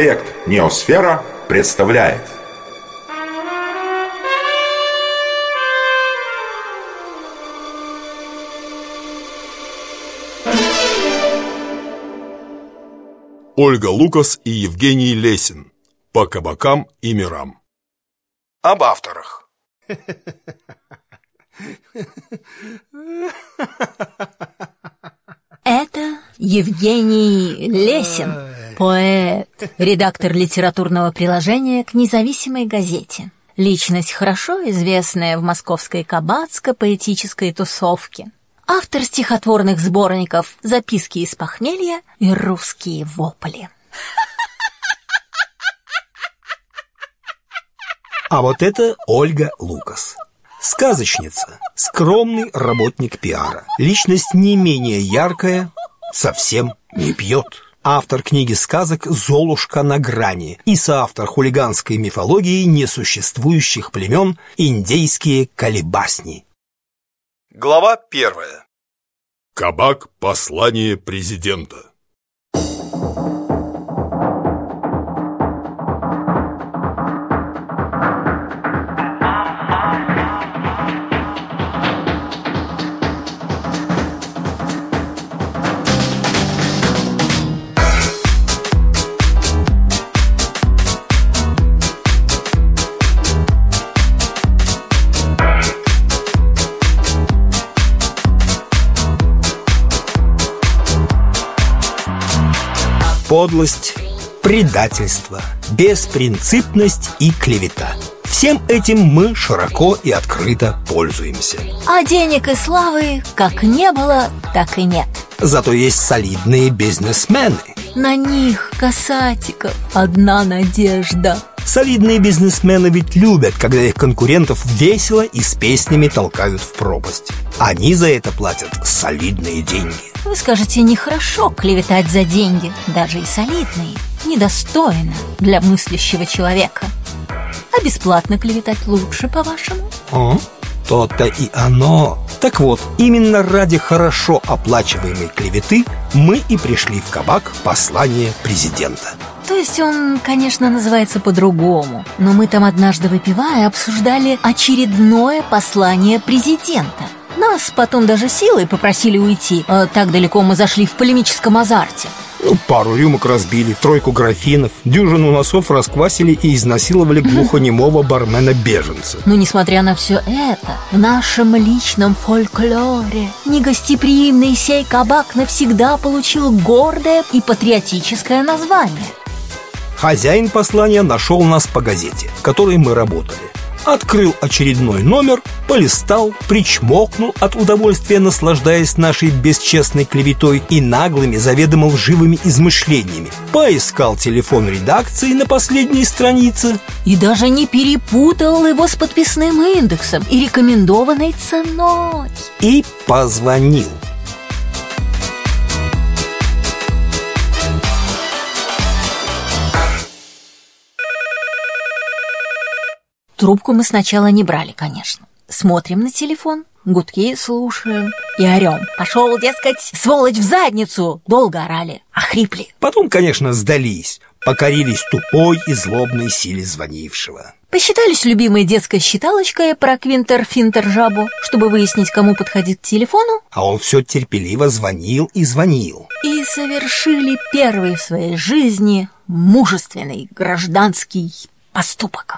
Проект «Неосфера» представляет. Ольга Лукас и Евгений Лесин. По кабакам и мирам. Об авторах. Это Евгений Лесин, поэт, редактор литературного приложения к независимой газете. Личность, хорошо известная в московской кабацко-поэтической тусовке. Автор стихотворных сборников «Записки из похмелья» и «Русские вопли». А вот это Ольга Лукас Сказочница, скромный работник пиара, личность не менее яркая, совсем не пьет. Автор книги сказок «Золушка на грани» и соавтор хулиганской мифологии несуществующих племен «Индейские колебасни». Глава первая. Кабак послание президента Подлость, предательство, беспринципность и клевета. Всем этим мы широко и открыто пользуемся. А денег и славы как не было, так и нет. Зато есть солидные бизнесмены. На них, касатиков, одна надежда. Солидные бизнесмены ведь любят, когда их конкурентов весело и с песнями толкают в пропасть. Они за это платят солидные деньги. Вы скажете, нехорошо клеветать за деньги, даже и солидные. Недостойно для мыслящего человека. А бесплатно клеветать лучше, по-вашему? О, то-то и оно. Так вот, именно ради хорошо оплачиваемой клеветы мы и пришли в кабак послание президента. То есть он, конечно, называется по-другому, но мы там однажды выпивая обсуждали очередное послание президента. Нас потом даже силой попросили уйти, а так далеко мы зашли в полемическом азарте. Ну, пару рюмок разбили, тройку графинов, дюжину носов расквасили и изнасиловали глухонемого бармена-беженца. Но несмотря на все это, в нашем личном фольклоре негостеприимный сей кабак навсегда получил гордое и патриотическое название. Хозяин послания нашел нас по газете, в которой мы работали. Открыл очередной номер, полистал, причмокнул от удовольствия, наслаждаясь нашей бесчестной клеветой и наглыми, заведомо лживыми измышлениями. Поискал телефон редакции на последней странице. И даже не перепутал его с подписным индексом и рекомендованной ценой. И позвонил. Трубку мы сначала не брали, конечно. Смотрим на телефон, гудки слушаем и орем. Пошел, дескать, сволочь в задницу! Долго орали, охрипли. Потом, конечно, сдались, покорились тупой и злобной силе звонившего. Посчитались любимой детской считалочкой про квинтер-финтер-жабу, чтобы выяснить, кому подходить к телефону. А он все терпеливо звонил и звонил. И совершили первый в своей жизни мужественный гражданский поступок.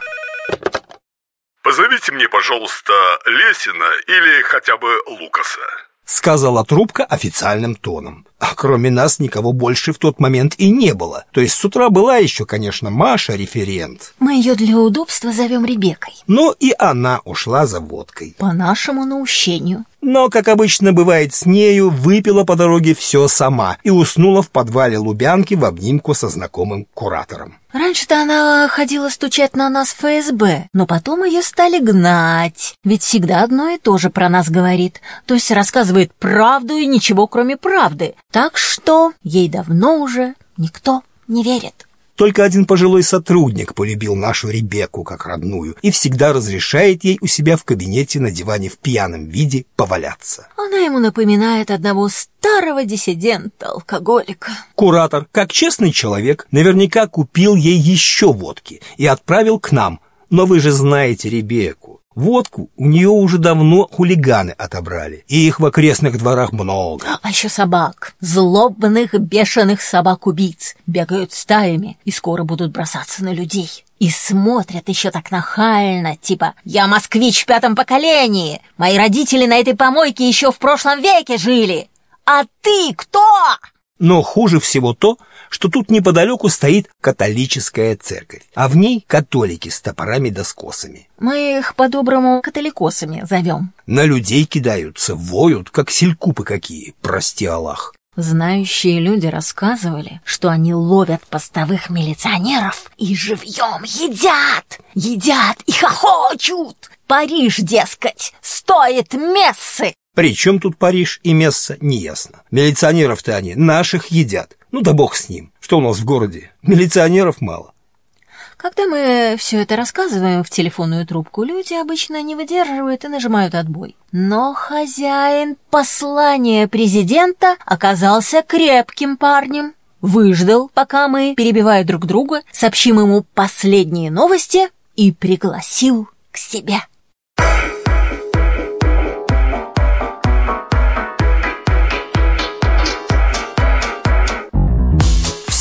Позовите мне, пожалуйста, Лесина или хотя бы Лукаса. Сказала трубка официальным тоном А кроме нас никого больше в тот момент и не было То есть с утра была еще, конечно, Маша референт Мы ее для удобства зовем Ребекой Но и она ушла за водкой По нашему наущению но, как обычно бывает с нею, выпила по дороге все сама и уснула в подвале Лубянки в обнимку со знакомым куратором. Раньше-то она ходила стучать на нас в ФСБ, но потом ее стали гнать. Ведь всегда одно и то же про нас говорит. То есть рассказывает правду и ничего кроме правды. Так что ей давно уже никто не верит. Только один пожилой сотрудник полюбил нашу Ребекку как родную и всегда разрешает ей у себя в кабинете на диване в пьяном виде поваляться. Она ему напоминает одного старого диссидента-алкоголика. Куратор, как честный человек, наверняка купил ей еще водки и отправил к нам. Но вы же знаете Ребекку. Водку у нее уже давно хулиганы отобрали, и их в окрестных дворах много. А еще собак, злобных, бешеных собак-убийц, бегают стаями и скоро будут бросаться на людей. И смотрят еще так нахально, типа «Я москвич в пятом поколении! Мои родители на этой помойке еще в прошлом веке жили! А ты кто?» Но хуже всего то, что тут неподалеку стоит католическая церковь, а в ней католики с топорами да с косами. Мы их по-доброму католикосами зовем. На людей кидаются, воют, как селькупы какие, прости Аллах. Знающие люди рассказывали, что они ловят постовых милиционеров и живьем едят, едят и хохочут. Париж, дескать, стоит мессы. При чем тут Париж и Месса, неясно. Милиционеров-то они наших едят. Ну да бог с ним. Что у нас в городе? Милиционеров мало. Когда мы все это рассказываем в телефонную трубку, люди обычно не выдерживают и нажимают отбой. Но хозяин послания президента оказался крепким парнем. Выждал, пока мы, перебивая друг друга, сообщим ему последние новости и пригласил к себе.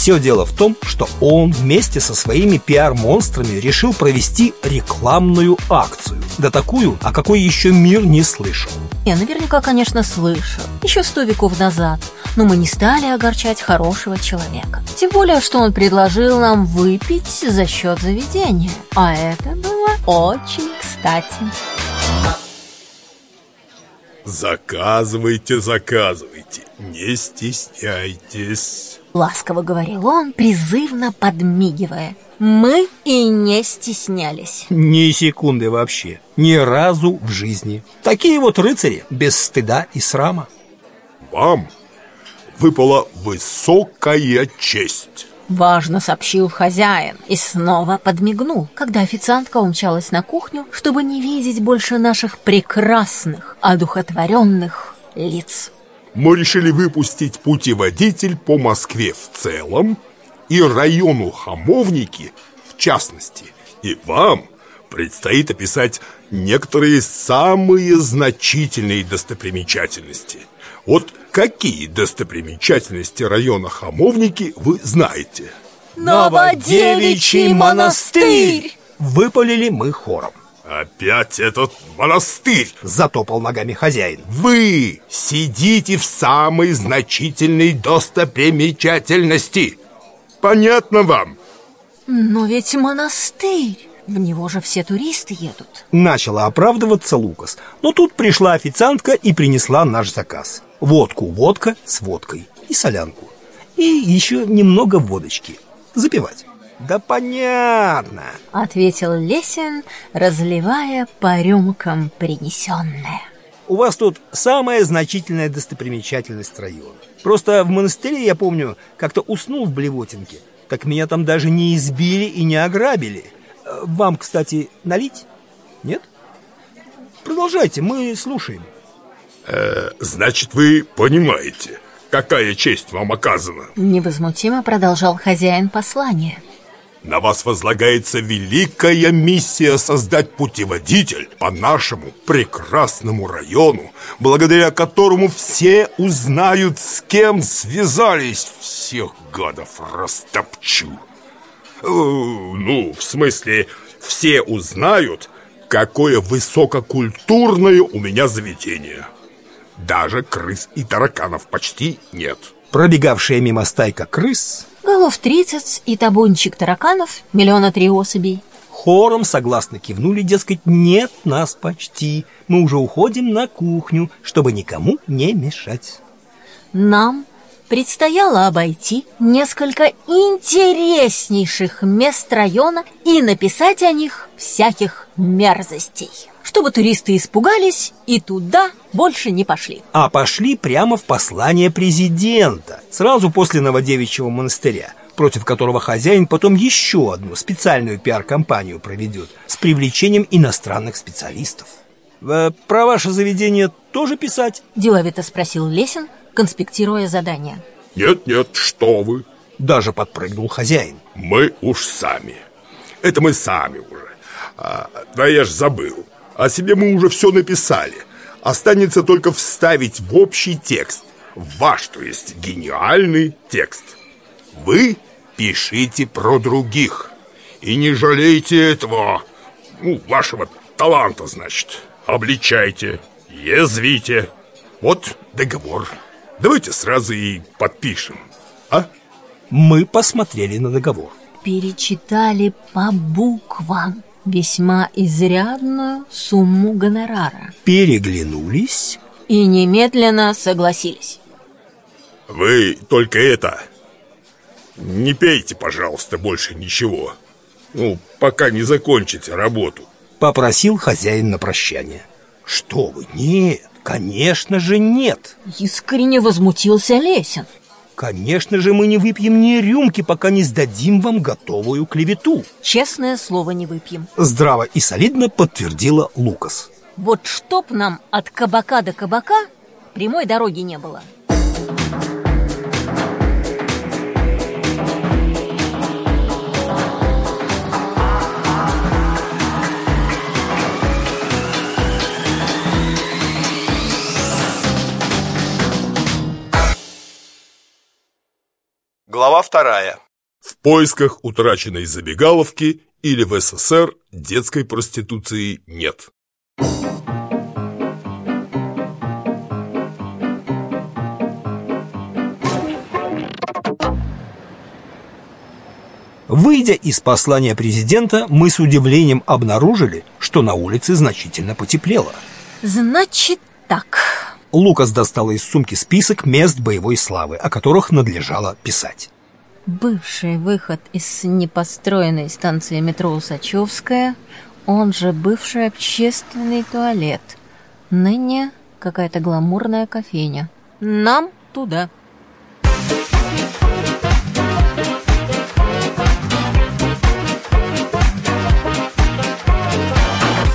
Все дело в том, что он вместе со своими пиар-монстрами решил провести рекламную акцию. Да такую, о какой еще мир не слышал. Я наверняка, конечно, слышал. Еще сто веков назад. Но мы не стали огорчать хорошего человека. Тем более, что он предложил нам выпить за счет заведения. А это было очень кстати. Заказывайте, заказывайте, не стесняйтесь. Ласково говорил он, призывно подмигивая. Мы и не стеснялись. Ни секунды вообще. Ни разу в жизни. Такие вот рыцари, без стыда и срама. Вам выпала высокая честь. Важно сообщил хозяин и снова подмигнул, когда официантка умчалась на кухню, чтобы не видеть больше наших прекрасных, одухотворенных лиц мы решили выпустить путеводитель по Москве в целом и району Хамовники в частности. И вам предстоит описать некоторые самые значительные достопримечательности. Вот какие достопримечательности района Хамовники вы знаете? Новодевичий монастырь! Выпалили мы хором. Опять этот монастырь! Затопал ногами хозяин. Вы сидите в самой значительной достопримечательности. Понятно вам? Но ведь монастырь. В него же все туристы едут. Начала оправдываться Лукас. Но тут пришла официантка и принесла наш заказ. Водку, водка с водкой и солянку. И еще немного водочки. Запивать. «Да понятно!» — ответил Лесин, разливая по рюмкам принесенное. «У вас тут самая значительная достопримечательность района. Просто в монастыре, я помню, как-то уснул в Блевотинке. Так меня там даже не избили и не ограбили. Вам, кстати, налить? Нет? Продолжайте, мы слушаем». Э, «Значит, вы понимаете, какая честь вам оказана?» Невозмутимо продолжал хозяин послания. На вас возлагается великая миссия создать путеводитель по нашему прекрасному району, благодаря которому все узнают, с кем связались. Всех гадов растопчу. Э, ну, в смысле, все узнают, какое высококультурное у меня заведение. Даже крыс и тараканов почти нет. Пробегавшая мимо стайка крыс Голов тридцать и табунчик тараканов, миллиона три особей. Хором согласно кивнули, дескать, нет нас почти. Мы уже уходим на кухню, чтобы никому не мешать. Нам предстояло обойти несколько интереснейших мест района и написать о них всяких мерзостей чтобы туристы испугались и туда больше не пошли. А пошли прямо в послание президента, сразу после Новодевичьего монастыря. против которого хозяин потом еще одну специальную пиар-компанию проведет с привлечением иностранных специалистов. Э, про ваше заведение тоже писать? Деловито спросил Лесин, конспектируя задание. Нет-нет, что вы. Даже подпрыгнул хозяин. Мы уж сами. Это мы сами уже. А, да я ж забыл. О себе мы уже все написали. Останется только вставить в общий текст. Ваш, то есть гениальный текст. Вы пишите про других. И не жалейте этого, ну, вашего таланта, значит. Обличайте, язвите. Вот договор. Давайте сразу и подпишем, а? Мы посмотрели на договор. Перечитали по буквам весьма изрядную сумму гонорара. Переглянулись и немедленно согласились. Вы только это... Не пейте, пожалуйста, больше ничего. Ну, пока не закончите работу. Попросил хозяин на прощание. Что вы, нет, конечно же нет. Искренне возмутился Лесин. Конечно же, мы не выпьем ни рюмки, пока не сдадим вам готовую клевету. Честное слово не выпьем. Здраво и солидно подтвердила Лукас. Вот чтоб нам от кабака до кабака прямой дороги не было. Глава вторая. В поисках утраченной забегаловки или в СССР детской проституции нет. Выйдя из послания президента, мы с удивлением обнаружили, что на улице значительно потеплело. Значит так, Лукас достала из сумки список мест боевой славы, о которых надлежало писать. Бывший выход из непостроенной станции метро Усачевская, он же бывший общественный туалет. Ныне какая-то гламурная кофейня. Нам туда.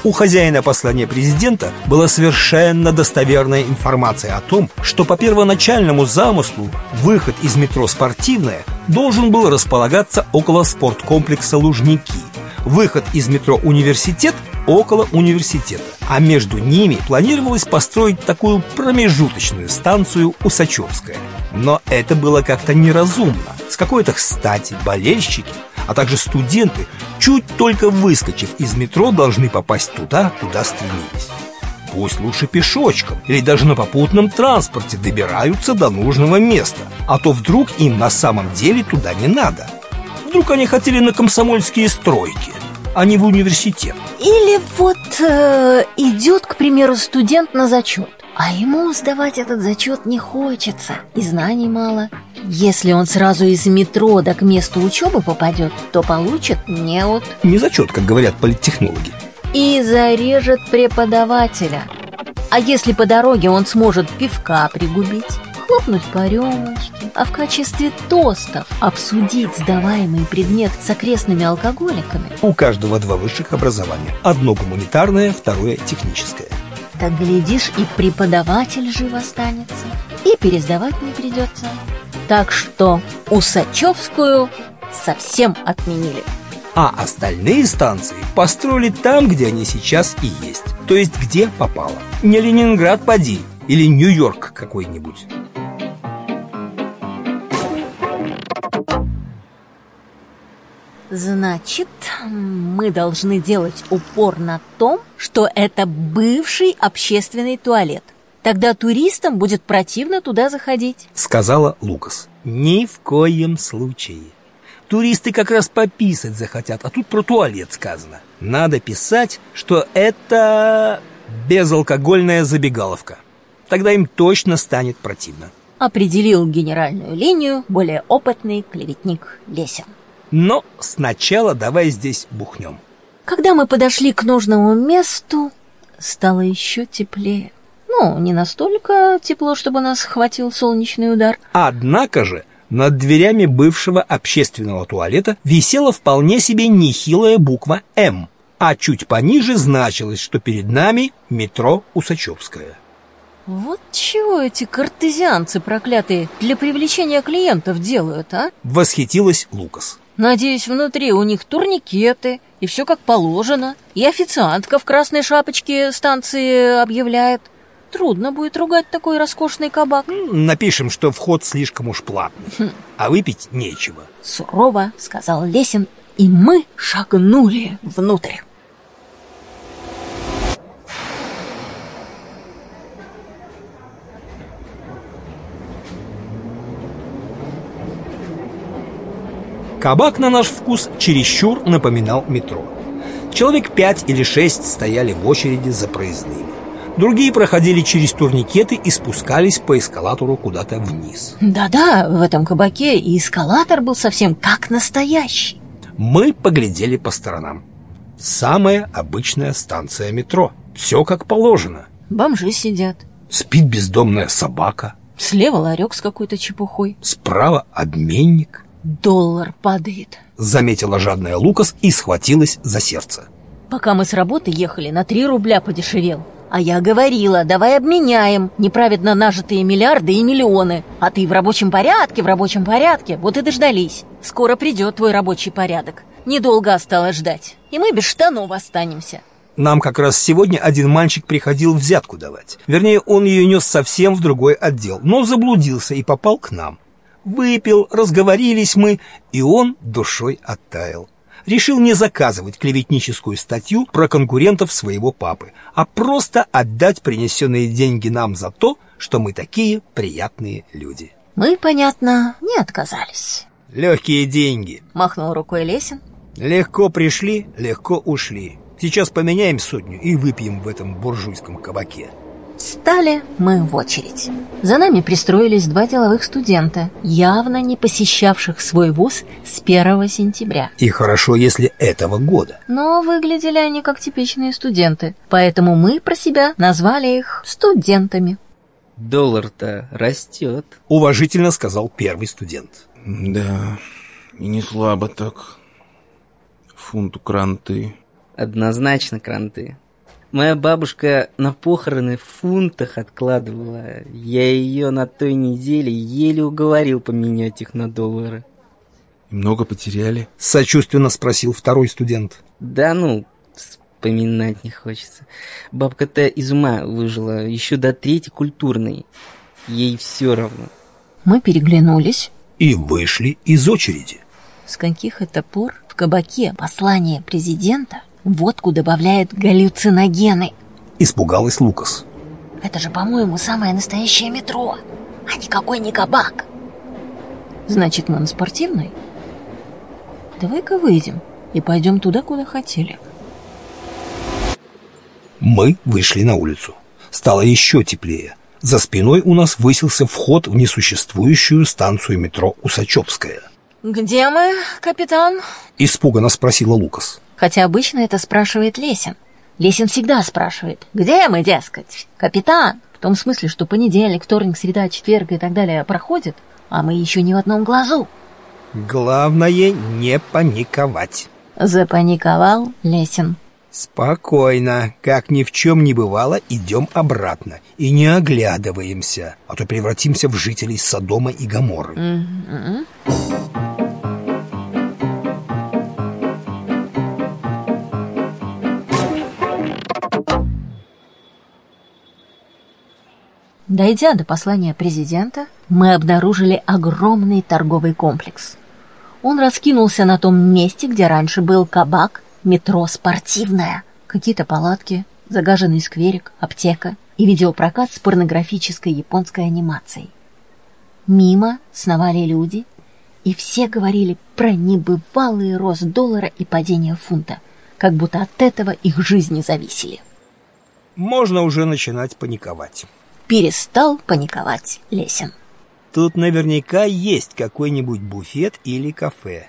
У хозяина послания президента была совершенно достоверная информация о том, что по первоначальному замыслу выход из метро «Спортивная» должен был располагаться около спорткомплекса «Лужники», выход из метро «Университет» около университета, а между ними планировалось построить такую промежуточную станцию Усачевская. Но это было как-то неразумно. С какой-то стати болельщики а также студенты, чуть только выскочив из метро, должны попасть туда, куда стремились. Пусть лучше пешочком или даже на попутном транспорте добираются до нужного места, а то вдруг им на самом деле туда не надо. Вдруг они хотели на комсомольские стройки, а не в университет. Или вот э, идет, к примеру, студент на зачет, а ему сдавать этот зачет не хочется, и знаний мало, если он сразу из метро да к месту учебы попадет, то получит неуд. Не зачет, как говорят политтехнологи. И зарежет преподавателя. А если по дороге он сможет пивка пригубить, хлопнуть по рюмочке, а в качестве тостов обсудить сдаваемый предмет с окрестными алкоголиками? У каждого два высших образования. Одно гуманитарное, второе техническое. Так, глядишь, и преподаватель жив останется, и пересдавать не придется. Так что Усачевскую совсем отменили. А остальные станции построили там, где они сейчас и есть. То есть где попало. Не Ленинград поди или Нью-Йорк какой-нибудь. Значит, мы должны делать упор на том, что это бывший общественный туалет. Тогда туристам будет противно туда заходить. Сказала Лукас. Ни в коем случае. Туристы как раз пописать захотят, а тут про туалет сказано. Надо писать, что это безалкогольная забегаловка. Тогда им точно станет противно. Определил генеральную линию более опытный клеветник Лесин Но сначала давай здесь бухнем Когда мы подошли к нужному месту, стало еще теплее ну, не настолько тепло, чтобы нас хватил солнечный удар. Однако же Над дверями бывшего общественного туалета висела вполне себе нехилая буква «М», а чуть пониже значилось, что перед нами метро Усачевская. Вот чего эти картезианцы проклятые для привлечения клиентов делают, а? Восхитилась Лукас. Надеюсь, внутри у них турникеты, и все как положено. И официантка в красной шапочке станции объявляет. Трудно будет ругать такой роскошный кабак. Напишем, что вход слишком уж платный, а выпить нечего. Сурово сказал Лесин, и мы шагнули внутрь. Кабак на наш вкус чересчур напоминал метро. Человек пять или шесть стояли в очереди за проездными. Другие проходили через турникеты и спускались по эскалатору куда-то вниз. Да-да, в этом кабаке и эскалатор был совсем как настоящий. Мы поглядели по сторонам. Самая обычная станция метро. Все как положено. Бомжи сидят. Спит бездомная собака. Слева ларек с какой-то чепухой. Справа обменник. Доллар падает. Заметила жадная Лукас и схватилась за сердце. Пока мы с работы ехали, на 3 рубля подешевел. А я говорила, давай обменяем неправедно нажитые миллиарды и миллионы. А ты в рабочем порядке, в рабочем порядке. Вот и дождались. Скоро придет твой рабочий порядок. Недолго осталось ждать. И мы без штанов останемся. Нам как раз сегодня один мальчик приходил взятку давать. Вернее, он ее нес совсем в другой отдел, но заблудился и попал к нам. Выпил, разговорились мы, и он душой оттаял. Решил не заказывать клеветническую статью про конкурентов своего папы, а просто отдать принесенные деньги нам за то, что мы такие приятные люди. Мы, понятно, не отказались. Легкие деньги. Махнул рукой Лесин. Легко пришли, легко ушли. Сейчас поменяем сотню и выпьем в этом буржуйском кабаке. Стали мы в очередь. За нами пристроились два деловых студента, явно не посещавших свой вуз с 1 сентября. И хорошо, если этого года. Но выглядели они как типичные студенты, поэтому мы про себя назвали их студентами. Доллар-то растет. Уважительно сказал первый студент. Да, и не слабо так. Фунту кранты. Однозначно кранты. Моя бабушка на похороны в фунтах откладывала. Я ее на той неделе еле уговорил поменять их на доллары. И много потеряли? Сочувственно спросил второй студент. Да ну, вспоминать не хочется. Бабка-то из ума выжила еще до третьей культурной. Ей все равно. Мы переглянулись. И вышли из очереди. С каких это пор в кабаке послание президента водку добавляют галлюциногены? Испугалась Лукас. Это же, по-моему, самое настоящее метро, а никакой не кабак. Значит, мы на спортивной? Давай-ка выйдем и пойдем туда, куда хотели. Мы вышли на улицу. Стало еще теплее. За спиной у нас высился вход в несуществующую станцию метро Усачевская. «Где мы, капитан?» Испуганно спросила Лукас. Хотя обычно это спрашивает Лесин. Лесин всегда спрашивает, где мы, дескать, капитан? В том смысле, что понедельник, вторник, среда, четверг и так далее проходит, а мы еще ни в одном глазу. Главное не паниковать. Запаниковал Лесин. Спокойно, как ни в чем не бывало, идем обратно и не оглядываемся, а то превратимся в жителей Содома и Гоморры. Мгм. Дойдя до послания президента, мы обнаружили огромный торговый комплекс. Он раскинулся на том месте, где раньше был кабак, метро «Спортивное», какие-то палатки, загаженный скверик, аптека и видеопрокат с порнографической японской анимацией. Мимо сновали люди, и все говорили про небывалый рост доллара и падение фунта, как будто от этого их жизни зависели. Можно уже начинать паниковать. Перестал паниковать Лесин. Тут наверняка есть какой-нибудь буфет или кафе.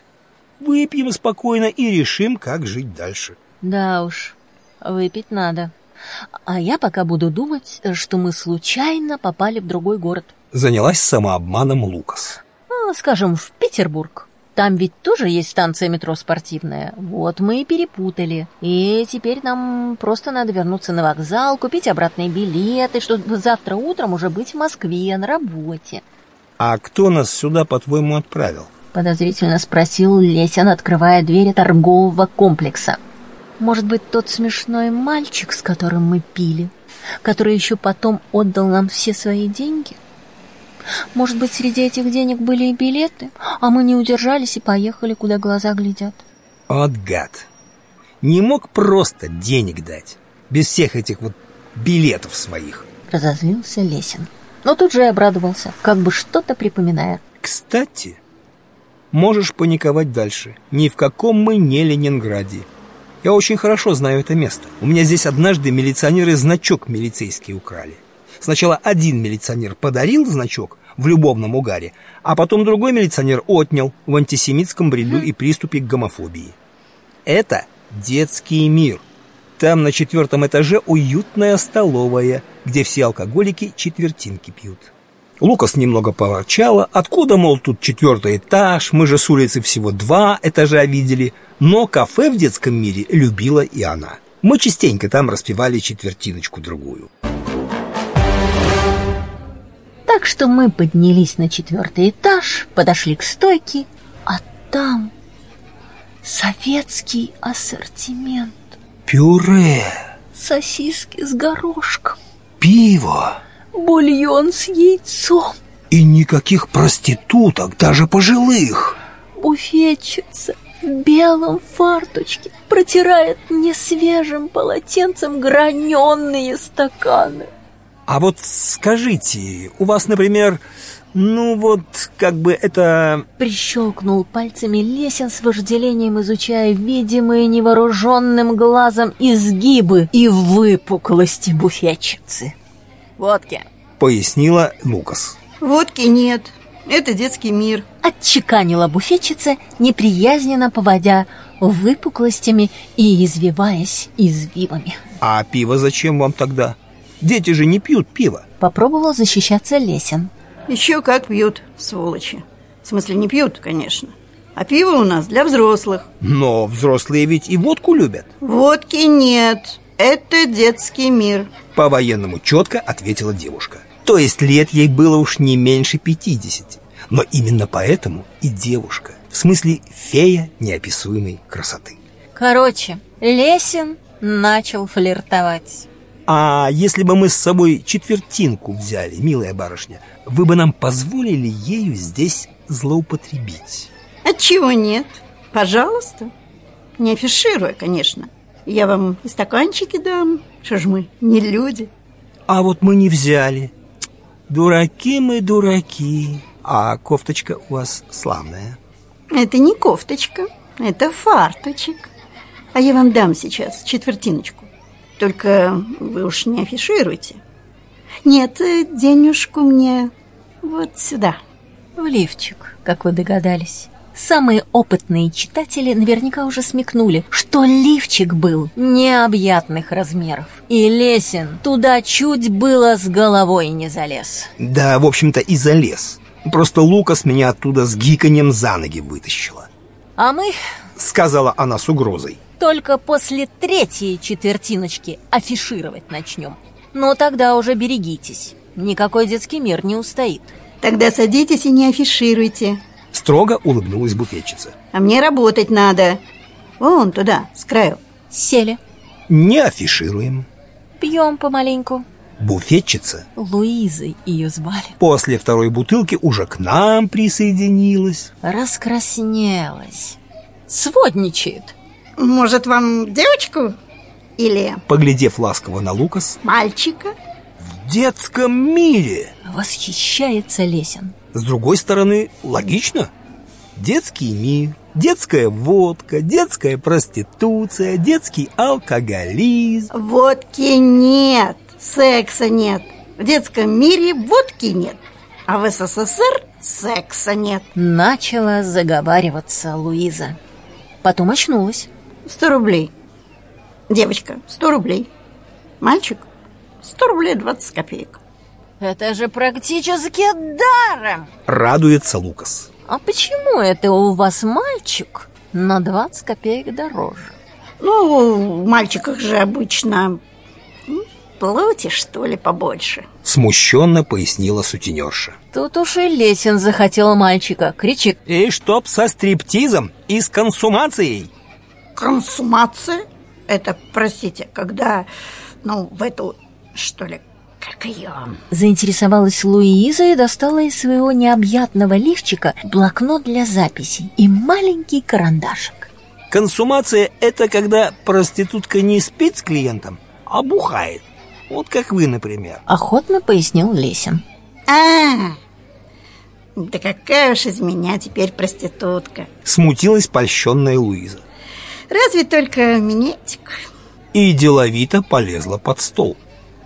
Выпьем спокойно и решим, как жить дальше. Да уж, выпить надо. А я пока буду думать, что мы случайно попали в другой город. Занялась самообманом Лукас. Ну, скажем, в Петербург. Там ведь тоже есть станция метро спортивная. Вот мы и перепутали. И теперь нам просто надо вернуться на вокзал, купить обратные билеты, чтобы завтра утром уже быть в Москве на работе. А кто нас сюда, по-твоему, отправил? Подозрительно спросил Лесин, открывая двери торгового комплекса. Может быть, тот смешной мальчик, с которым мы пили, который еще потом отдал нам все свои деньги? Может быть, среди этих денег были и билеты, а мы не удержались и поехали, куда глаза глядят? От гад. Не мог просто денег дать, без всех этих вот билетов своих. Разозлился Лесин. Но тут же и обрадовался, как бы что-то припоминая. Кстати, можешь паниковать дальше. Ни в каком мы не Ленинграде. Я очень хорошо знаю это место. У меня здесь однажды милиционеры значок милицейский украли. Сначала один милиционер подарил значок в любовном угаре, а потом другой милиционер отнял в антисемитском бреду и приступе к гомофобии. Это детский мир. Там на четвертом этаже уютная столовая, где все алкоголики четвертинки пьют. Лукас немного поворчала. Откуда, мол, тут четвертый этаж? Мы же с улицы всего два этажа видели. Но кафе в детском мире любила и она. Мы частенько там распевали четвертиночку-другую. Так что мы поднялись на четвертый этаж, подошли к стойке, а там советский ассортимент. Пюре, Сосиски с горошком, пиво бульон с яйцом, и никаких проституток, даже пожилых. буфетчица в белом фарточке протирает несвежим полотенцем граненые стаканы. А вот скажите, у вас, например, ну вот, как бы это... Прищелкнул пальцами Лесин с вожделением, изучая видимые невооруженным глазом изгибы и выпуклости буфетчицы. Водки. Пояснила Лукас. Водки нет. Это детский мир. Отчеканила буфетчица, неприязненно поводя выпуклостями и извиваясь извивами. А пиво зачем вам тогда? Дети же не пьют пиво. Попробовал защищаться Лесин. Еще как пьют, сволочи. В смысле, не пьют, конечно. А пиво у нас для взрослых. Но взрослые ведь и водку любят. Водки нет. Это детский мир. По-военному четко ответила девушка. То есть лет ей было уж не меньше 50. Но именно поэтому и девушка. В смысле фея неописуемой красоты. Короче, Лесин начал флиртовать. А если бы мы с собой четвертинку взяли, милая барышня, вы бы нам позволили ею здесь злоупотребить? Отчего нет? Пожалуйста. Не афишируя, конечно. Я вам и стаканчики дам. Что ж мы, не люди. А вот мы не взяли. Дураки мы, дураки. А кофточка у вас славная. Это не кофточка, это фарточек. А я вам дам сейчас четвертиночку. Только вы уж не афишируйте. Нет, денежку мне вот сюда. В лифчик, как вы догадались. Самые опытные читатели наверняка уже смекнули, что лифчик был необъятных размеров. И Лесин туда чуть было с головой не залез. Да, в общем-то, и залез. Просто Лукас меня оттуда с гиканьем за ноги вытащила. А мы Сказала она с угрозой. Только после третьей четвертиночки афишировать начнем. Но тогда уже берегитесь. Никакой детский мир не устоит. Тогда садитесь и не афишируйте. Строго улыбнулась буфетчица. А мне работать надо. Вон туда, с краю. Сели, Не афишируем. пьем помаленьку. Буфетчица Луизой ее звали. после второй бутылки уже к нам присоединилась. Раскраснелась. Сводничает. Может, вам девочку? Или Поглядев ласково на Лукас, мальчика? в детском мире. Восхищается Лесин. С другой стороны, логично. Детский мир, детская водка, детская проституция, детский алкоголизм. Водки нет, секса нет. В детском мире водки нет. А в СССР секса нет. Начала заговариваться Луиза. Потом очнулась. Сто рублей. Девочка, сто рублей. Мальчик, сто рублей двадцать копеек. Это же практически даром. Радуется Лукас. А почему это у вас мальчик на 20 копеек дороже? Ну, в мальчиках же обычно м, плоти, что ли, побольше. Смущенно пояснила сутенерша. Тут уж и Лесин захотел мальчика. Кричит. И чтоб со стриптизом и с консумацией. Консумация? Это, простите, когда, ну, в эту, что ли, как ее... Заинтересовалась Луиза и достала из своего необъятного лифчика блокнот для записей и маленький карандашик. Консумация – это когда проститутка не спит с клиентом, а бухает. Вот как вы, например. Охотно пояснил Лесин. А, да какая уж из меня теперь проститутка. Смутилась польщенная Луиза. Разве только минетик. И деловито полезла под стол.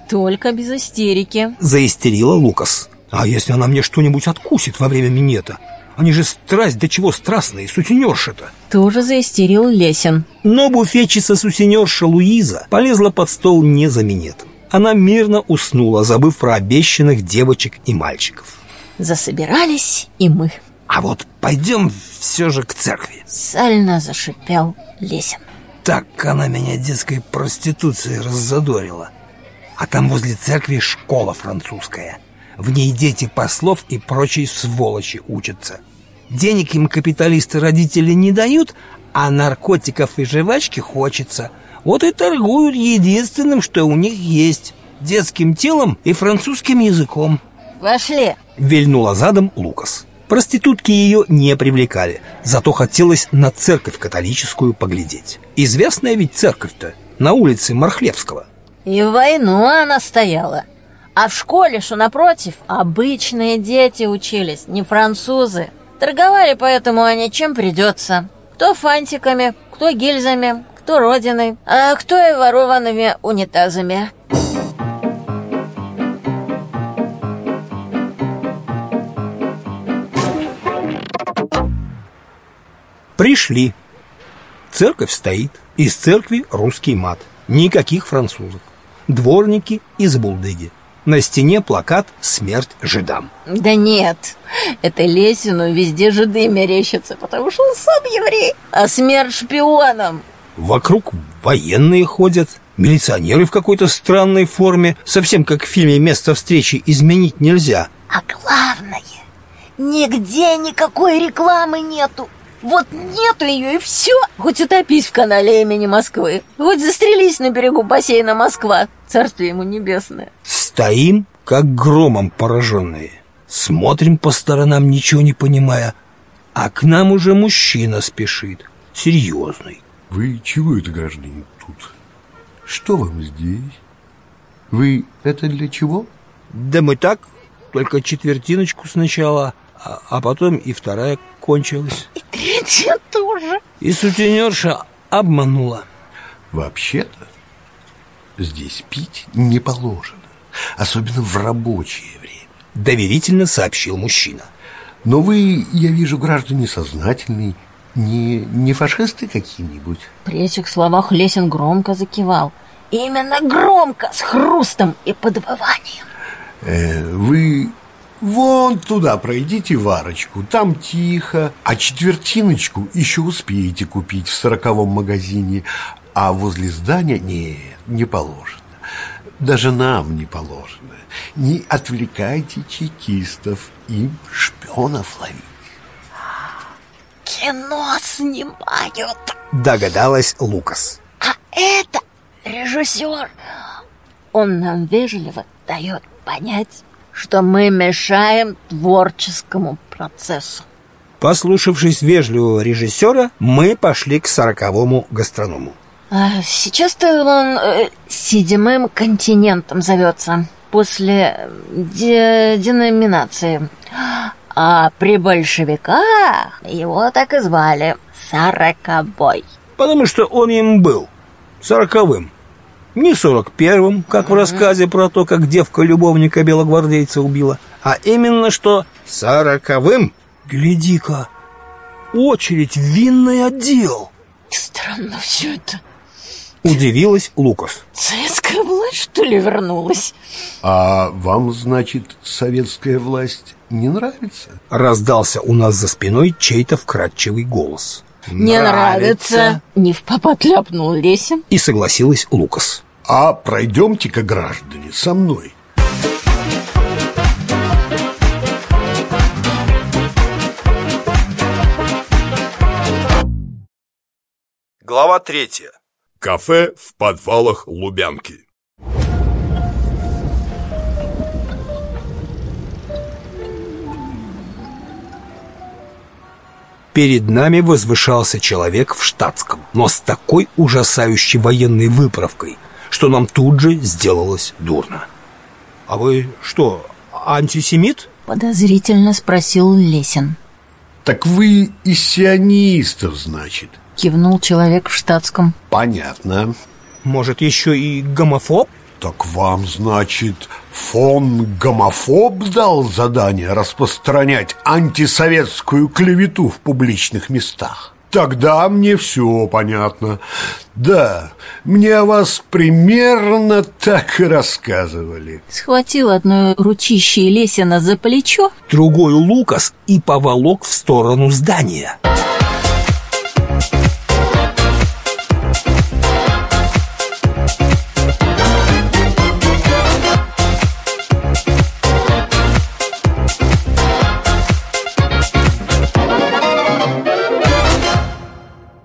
Только без истерики. Заистерила Лукас. А если она мне что-нибудь откусит во время минета? Они же страсть до чего страстные, сутенерши-то. Тоже заистерил Лесин. Но буфетчица-сутенерша Луиза полезла под стол не за минетом. Она мирно уснула, забыв про обещанных девочек и мальчиков. Засобирались и мы. А вот пойдем все же к церкви. Сально зашипел Лесин. Так она меня детской проституцией раззадорила. А там возле церкви школа французская. В ней дети послов и прочие сволочи учатся. Денег им капиталисты-родители не дают, а наркотиков и жвачки хочется. Вот и торгуют единственным, что у них есть. Детским телом и французским языком. Вошли. Вильнула задом Лукас. Проститутки ее не привлекали, зато хотелось на церковь католическую поглядеть. Известная ведь церковь-то на улице Мархлевского. И в войну она стояла. А в школе, что напротив, обычные дети учились, не французы. Торговали поэтому они чем придется. Кто фантиками, кто гильзами, кто родиной, а кто и ворованными унитазами. Пришли. Церковь стоит. Из церкви русский мат. Никаких французов. Дворники из булдыги. На стене плакат «Смерть жидам». Да нет, это Лесину везде жиды мерещатся, потому что он сам еврей, а смерть шпионам. Вокруг военные ходят, милиционеры в какой-то странной форме, совсем как в фильме «Место встречи изменить нельзя». А главное, нигде никакой рекламы нету. Вот нету ее и все. Хоть утопись в канале имени Москвы, хоть застрелись на берегу бассейна Москва, царствие ему небесное. Стоим, как громом пораженные. Смотрим по сторонам, ничего не понимая. А к нам уже мужчина спешит, серьезный. Вы чего это, граждане, тут? Что вам здесь? Вы это для чего? Да мы так, только четвертиночку сначала, а, а потом и вторая кончилась. И третья тоже. И сутенерша обманула. Вообще-то здесь пить не положено, особенно в рабочее время. Доверительно сообщил мужчина. Но вы, я вижу, граждане сознательные, не, не фашисты какие-нибудь? При этих словах Лесин громко закивал. Именно громко, с хрустом и подвыванием. Э, вы вон туда пройдите варочку, там тихо, а четвертиночку еще успеете купить в сороковом магазине, а возле здания нет, не положено. Даже нам не положено. Не отвлекайте чекистов, им шпионов ловить. Кино снимают. Догадалась Лукас. А это режиссер. Он нам вежливо дает понять, что мы мешаем творческому процессу. Послушавшись вежливого режиссера, мы пошли к сороковому гастроному. А сейчас-то он э, седьмым континентом зовется после де деноминации. А при большевиках его так и звали Сороковой. Потому что он им был сороковым. Не сорок первым, как в рассказе про то, как девка любовника белогвардейца убила, а именно что сороковым. Гляди-ка, очередь в винный отдел. Странно все это. Удивилась Лукас. Советская власть, что ли, вернулась? А вам, значит, советская власть не нравится? Раздался у нас за спиной чей-то вкрадчивый голос. Не нравится. Не в попад ляпнул Лесин. И согласилась Лукас. А пройдемте-ка, граждане, со мной. Глава третья. Кафе в подвалах Лубянки. Перед нами возвышался человек в штатском, но с такой ужасающей военной выправкой, что нам тут же сделалось дурно. «А вы что, антисемит?» Подозрительно спросил Лесин. Так вы из сионистов, значит? Кивнул человек в штатском. Понятно. Может, еще и гомофоб? Так вам, значит, фон гомофоб дал задание распространять антисоветскую клевету в публичных местах? Тогда мне все понятно. Да, мне о вас примерно так и рассказывали. Схватил одной ручищей Лесина за плечо. Другой Лукас и поволок в сторону здания.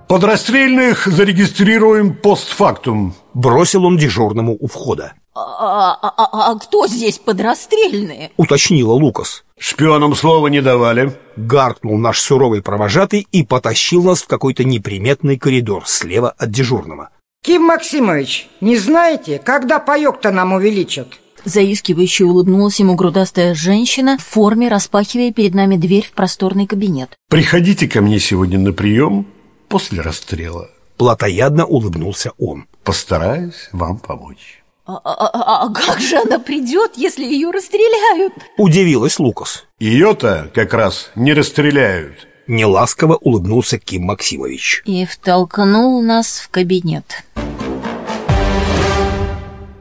Подрасстрельных зарегистрируем постфактум. Бросил он дежурному у входа. А, а, а, а кто здесь подрастрельные? Уточнила Лукас. Шпионам слова не давали. Гаркнул наш суровый провожатый и потащил нас в какой-то неприметный коридор слева от дежурного. Ким Максимович, не знаете, когда паёк-то нам увеличат? Заискивающе улыбнулась ему грудастая женщина в форме, распахивая перед нами дверь в просторный кабинет. Приходите ко мне сегодня на прием после расстрела. Платоядно улыбнулся он. Постараюсь вам помочь. А, а, а, а как же она придет, если ее расстреляют? Удивилась Лукас. Ее-то как раз не расстреляют. Неласково улыбнулся Ким Максимович. И втолкнул нас в кабинет.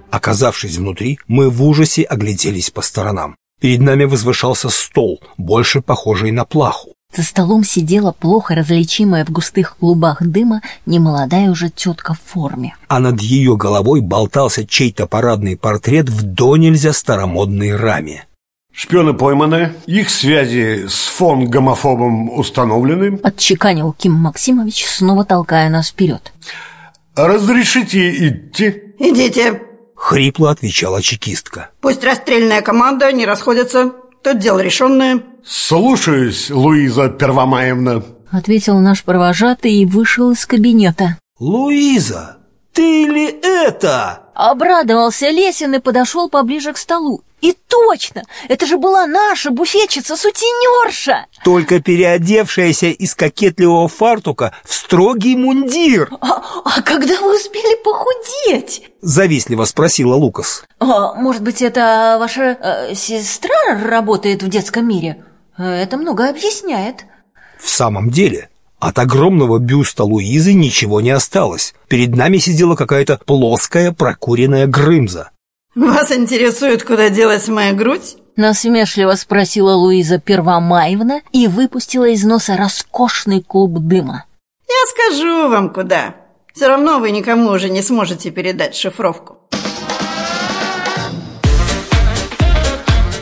Оказавшись внутри, мы в ужасе огляделись по сторонам. Перед нами возвышался стол, больше похожий на плаху. За столом сидела плохо различимая в густых клубах дыма немолодая уже тетка в форме. А над ее головой болтался чей-то парадный портрет в до нельзя старомодной раме. Шпионы пойманы, их связи с фон гомофобом установлены. Отчеканил Ким Максимович, снова толкая нас вперед. Разрешите идти? Идите. Хрипло отвечала чекистка. Пусть расстрельная команда не расходится. Тут дело решенное. Слушаюсь, Луиза Первомаевна. Ответил наш провожатый и вышел из кабинета. Луиза, ты ли это? Обрадовался Лесин и подошел поближе к столу. И точно! Это же была наша буфетчица-сутенерша! Только переодевшаяся из кокетливого фартука в строгий мундир. А, а когда вы успели похудеть? Завистливо спросила Лукас. А, может быть, это ваша э, сестра работает в детском мире? Это много объясняет. В самом деле, от огромного бюста Луизы ничего не осталось. Перед нами сидела какая-то плоская прокуренная грымза. Вас интересует, куда делась моя грудь? Насмешливо спросила Луиза Первомаевна и выпустила из носа роскошный клуб дыма. Я скажу вам, куда. Все равно вы никому уже не сможете передать шифровку.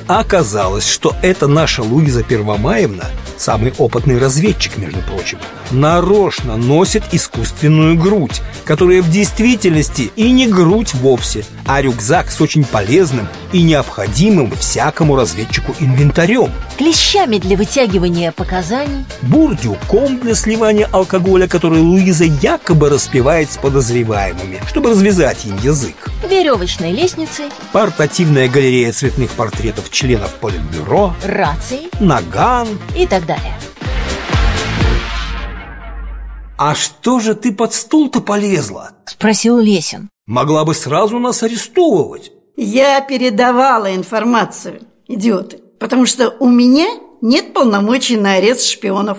Оказалось, что это наша Луиза Первомаевна, самый опытный разведчик, между прочим, нарочно носит искусственную грудь, которая в действительности и не грудь вовсе, а рюкзак с очень полезным и необходимым всякому разведчику инвентарем. Клещами для вытягивания показаний. Бурдюком для сливания алкоголя, который Луиза якобы распивает с подозреваемыми, чтобы развязать им язык. Веревочной лестницей. Портативная галерея цветных портретов членов Политбюро. Рацией. Наган. И так далее. «А что же ты под стул-то полезла?» – спросил Лесин. «Могла бы сразу нас арестовывать». Я передавала информацию, идиоты, потому что у меня нет полномочий на арест шпионов.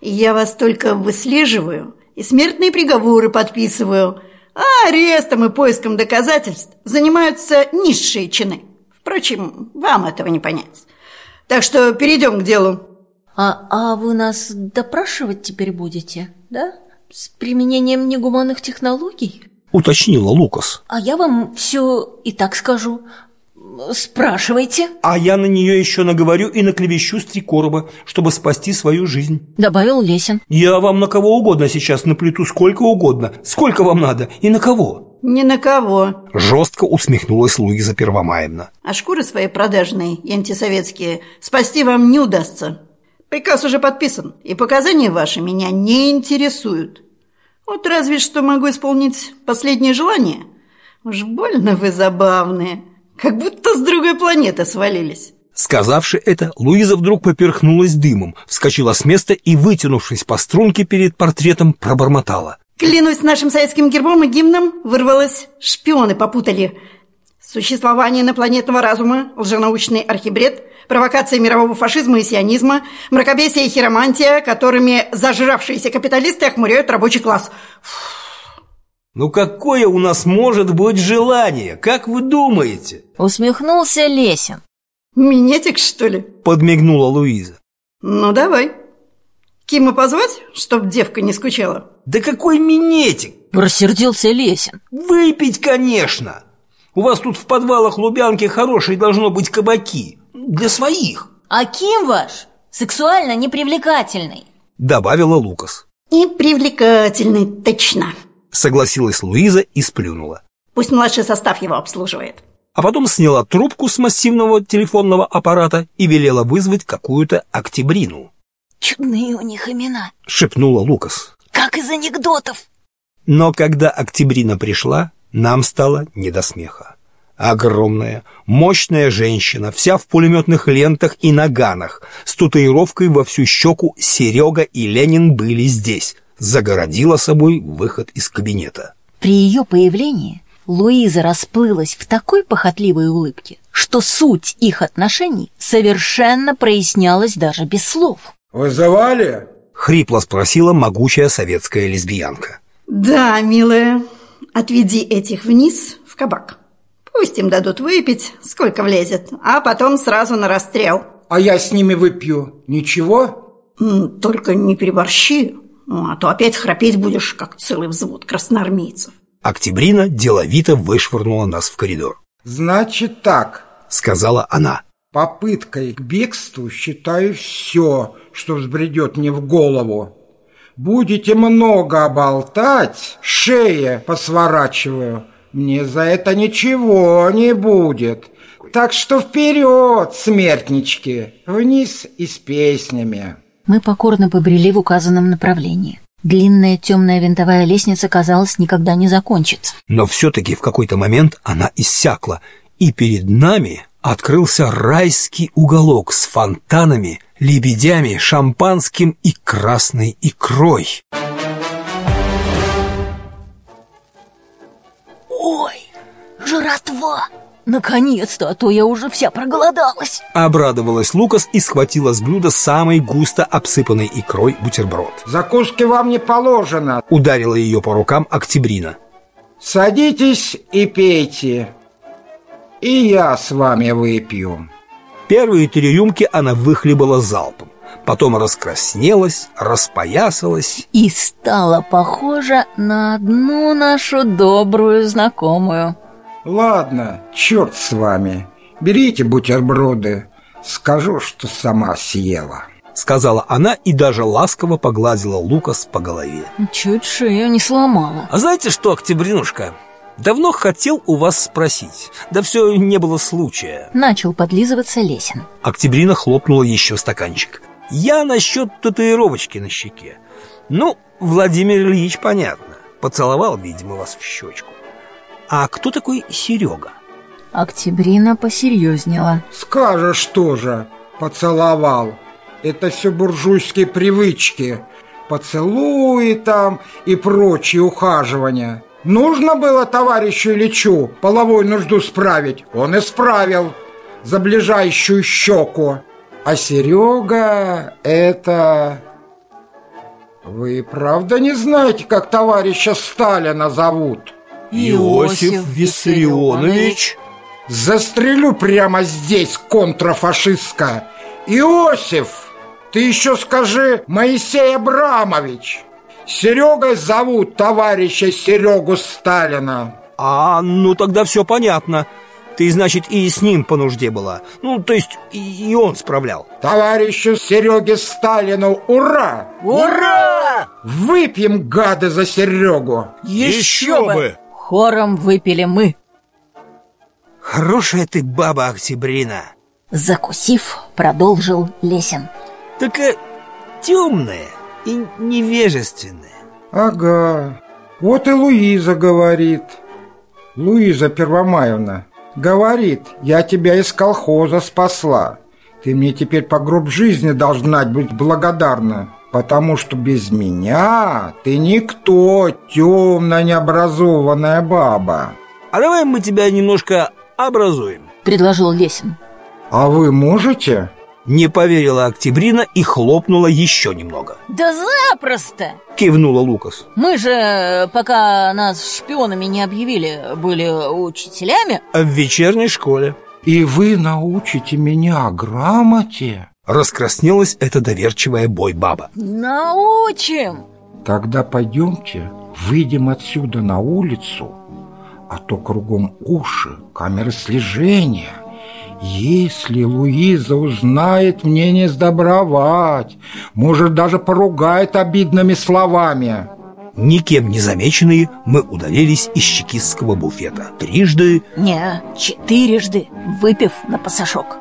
Я вас только выслеживаю и смертные приговоры подписываю, А арестом и поиском доказательств занимаются низшие чины. Впрочем, вам этого не понять. Так что перейдем к делу. А, а вы нас допрашивать теперь будете, да? С применением негуманных технологий? Уточнила Лукас. А я вам все и так скажу. Спрашивайте. А я на нее еще наговорю и наклевещу с три короба, чтобы спасти свою жизнь. Добавил Лесин. Я вам на кого угодно сейчас наплету сколько угодно. Сколько вам надо и на кого? Ни на кого. Жестко усмехнулась Луиза Первомаевна. А шкуры свои продажные и антисоветские спасти вам не удастся. Приказ уже подписан, и показания ваши меня не интересуют. Вот разве что могу исполнить последнее желание. Уж больно вы забавные. Как будто с другой планеты свалились. Сказавши это, Луиза вдруг поперхнулась дымом, вскочила с места и, вытянувшись по струнке перед портретом, пробормотала. Клянусь нашим советским гербом и гимном, вырвалось «Шпионы попутали». Существование инопланетного разума, лженаучный архибред, провокация мирового фашизма и сионизма, мракобесие и хиромантия, которыми зажравшиеся капиталисты охмуряют рабочий класс. Ну какое у нас может быть желание, как вы думаете? Усмехнулся Лесин. Минетик, что ли? Подмигнула Луиза. Ну, давай. Кима позвать, чтоб девка не скучала? Да какой минетик? Рассердился Лесин. Выпить, конечно. У вас тут в подвалах Лубянки хорошие должно быть кабаки. Для своих. А Ким ваш сексуально непривлекательный. Добавила Лукас. Непривлекательный, точно. Согласилась Луиза и сплюнула. Пусть младший состав его обслуживает. А потом сняла трубку с массивного телефонного аппарата и велела вызвать какую-то октябрину. Чудные у них имена. Шепнула Лукас. Как из анекдотов. Но когда октябрина пришла, нам стало не до смеха. Огромная, мощная женщина, вся в пулеметных лентах и наганах, с татуировкой во всю щеку Серега и Ленин были здесь, загородила собой выход из кабинета. При ее появлении Луиза расплылась в такой похотливой улыбке, что суть их отношений совершенно прояснялась даже без слов. «Вызывали?» — хрипло спросила могучая советская лесбиянка. Да, милая, отведи этих вниз в кабак. Пусть им дадут выпить, сколько влезет, а потом сразу на расстрел. А я с ними выпью. Ничего? Только не переборщи, ну, а то опять храпеть будешь, как целый взвод красноармейцев. Октябрина деловито вышвырнула нас в коридор. Значит так. Сказала она. Попыткой к бегству считаю все, что взбредет мне в голову. Будете много болтать, шея посворачиваю. Мне за это ничего не будет. Так что вперед, смертнички, вниз и с песнями. Мы покорно побрели в указанном направлении. Длинная темная винтовая лестница, казалось, никогда не закончится. Но все-таки в какой-то момент она иссякла, и перед нами открылся райский уголок с фонтанами, лебедями, шампанским и красной икрой. Ой, жратва! Наконец-то, а то я уже вся проголодалась. Обрадовалась Лукас и схватила с блюда самый густо обсыпанный икрой бутерброд. Закуски вам не положено. Ударила ее по рукам Октябрина. Садитесь и пейте. И я с вами выпью. Первые три рюмки она выхлебала залпом. Потом раскраснелась, распоясалась. И стала похожа на одну нашу добрую знакомую. Ладно, черт с вами. Берите бутерброды. Скажу, что сама съела. Сказала она и даже ласково погладила Лукас по голове. Чуть шею не сломала. А знаете что, Октябринушка? Давно хотел у вас спросить. Да все не было случая. Начал подлизываться Лесин. Октябрина хлопнула еще стаканчик. Я насчет татуировочки на щеке. Ну, Владимир Ильич, понятно. Поцеловал, видимо, вас в щечку. А кто такой Серега? Октябрина посерьезнела. Скажешь тоже, поцеловал. Это все буржуйские привычки. Поцелуи там и прочие ухаживания. Нужно было товарищу Ильичу половую нужду справить. Он исправил за ближайшую щеку. А Серега это... Вы правда не знаете, как товарища Сталина зовут? Иосиф Виссарионович. Застрелю прямо здесь, контрафашистка. Иосиф, ты еще скажи Моисей Абрамович. Серегой зовут товарища Серегу Сталина. А, ну тогда все понятно. Ты, значит, и с ним по нужде была. Ну, то есть и, и он справлял. Товарищу Сереге Сталину ура! Ура! Выпьем, гады, за Серегу! Еще бы! Хором выпили мы. Хорошая ты баба, Октябрина. Закусив, продолжил Лесин. Только темная и невежественная. Ага, вот и Луиза говорит. Луиза Первомаевна говорит, я тебя из колхоза спасла. Ты мне теперь по гроб жизни должна быть благодарна, потому что без меня ты никто, темная необразованная баба. А давай мы тебя немножко образуем. Предложил Лесин. А вы можете? Не поверила Октябрина и хлопнула еще немного. Да запросто! Кивнула Лукас. Мы же, пока нас шпионами не объявили, были учителями. В вечерней школе. И вы научите меня грамоте? Раскраснелась эта доверчивая бой-баба. Научим! Тогда пойдемте, выйдем отсюда на улицу, а то кругом уши, камеры слежения. Если Луиза узнает, мне не сдобровать, может, даже поругает обидными словами. Никем не замеченные, мы удалились из чекистского буфета. Трижды... Не, четырежды, выпив на пасашок.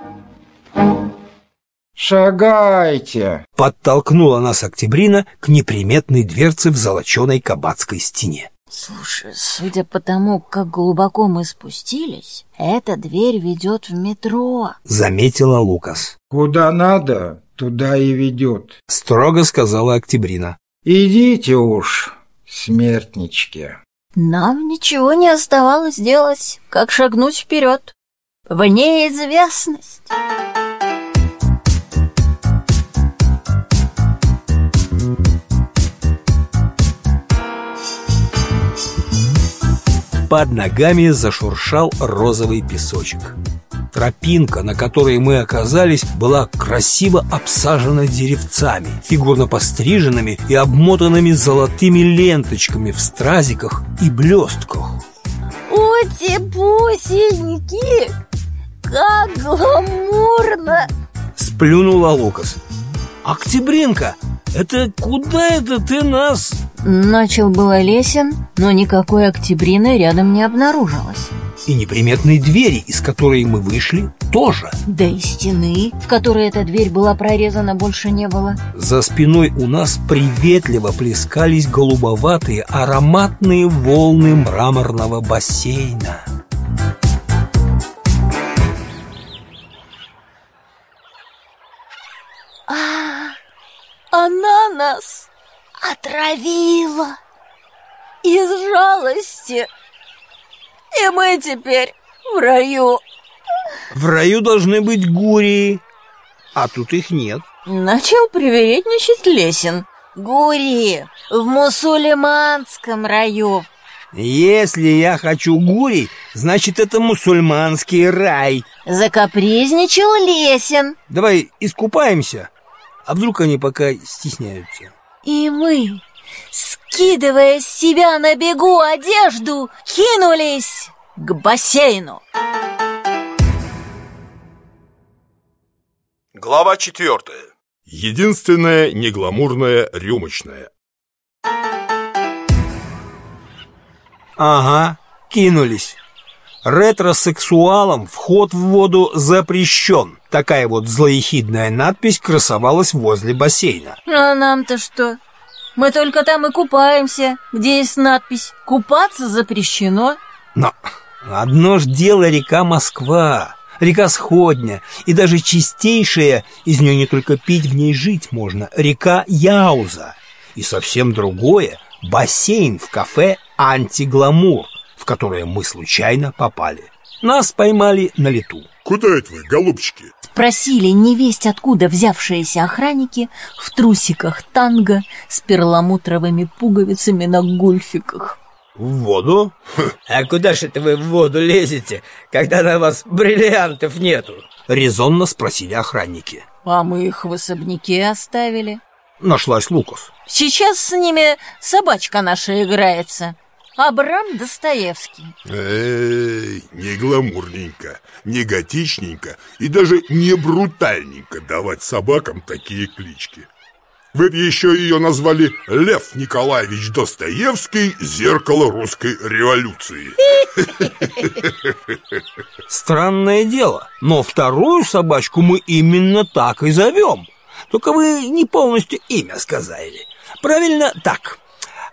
Шагайте! Подтолкнула нас Октябрина к неприметной дверце в золоченой кабацкой стене. Слушай, судя по тому, как глубоко мы спустились, эта дверь ведет в метро. Заметила Лукас. Куда надо, туда и ведет. Строго сказала Октябрина. Идите уж, смертнички. Нам ничего не оставалось делать, как шагнуть вперед. В неизвестность. Под ногами зашуршал розовый песочек. Тропинка, на которой мы оказались, была красиво обсажена деревцами, фигурно постриженными и обмотанными золотыми ленточками в стразиках и блестках. Ути-пусеньки! Как гламурно! Сплюнула Лукас. «Октябринка, это куда это ты нас?» Начал было Лесин, но никакой октябрины рядом не обнаружилось. И неприметной двери, из которой мы вышли, тоже. Да и стены, в которой эта дверь была прорезана, больше не было. За спиной у нас приветливо плескались голубоватые ароматные волны мраморного бассейна. Нас отравила из жалости. И мы теперь в раю. В раю должны быть гурии, а тут их нет. Начал привередничать Лесин. Гурии в мусульманском раю. Если я хочу гурий, значит это мусульманский рай. Закапризничал Лесин. Давай искупаемся, а вдруг они пока стесняются. И мы, скидывая с себя на бегу одежду, кинулись к бассейну. Глава четвертая. Единственная негламурная рюмочная. Ага, кинулись. Ретросексуалам вход в воду запрещен. Такая вот злоехидная надпись красовалась возле бассейна. А нам-то что? Мы только там и купаемся, где есть надпись «Купаться запрещено». Но одно ж дело река Москва, река Сходня, и даже чистейшая, из нее не только пить, в ней жить можно, река Яуза. И совсем другое – бассейн в кафе «Антигламур», в которое мы случайно попали. Нас поймали на лету. Куда это вы, голубчики? Спросили невесть откуда взявшиеся охранники в трусиках танго с перламутровыми пуговицами на гульфиках. В воду? А куда же это вы в воду лезете, когда на вас бриллиантов нету? Резонно спросили охранники. А мы их в особняке оставили. Нашлась Лукас. Сейчас с ними собачка наша играется. Абрам Достоевский. Эй, не гламурненько, не готичненько и даже не брутальненько давать собакам такие клички. Вы б еще ее назвали Лев Николаевич Достоевский «Зеркало русской революции». Странное дело, но вторую собачку мы именно так и зовем. Только вы не полностью имя сказали. Правильно так.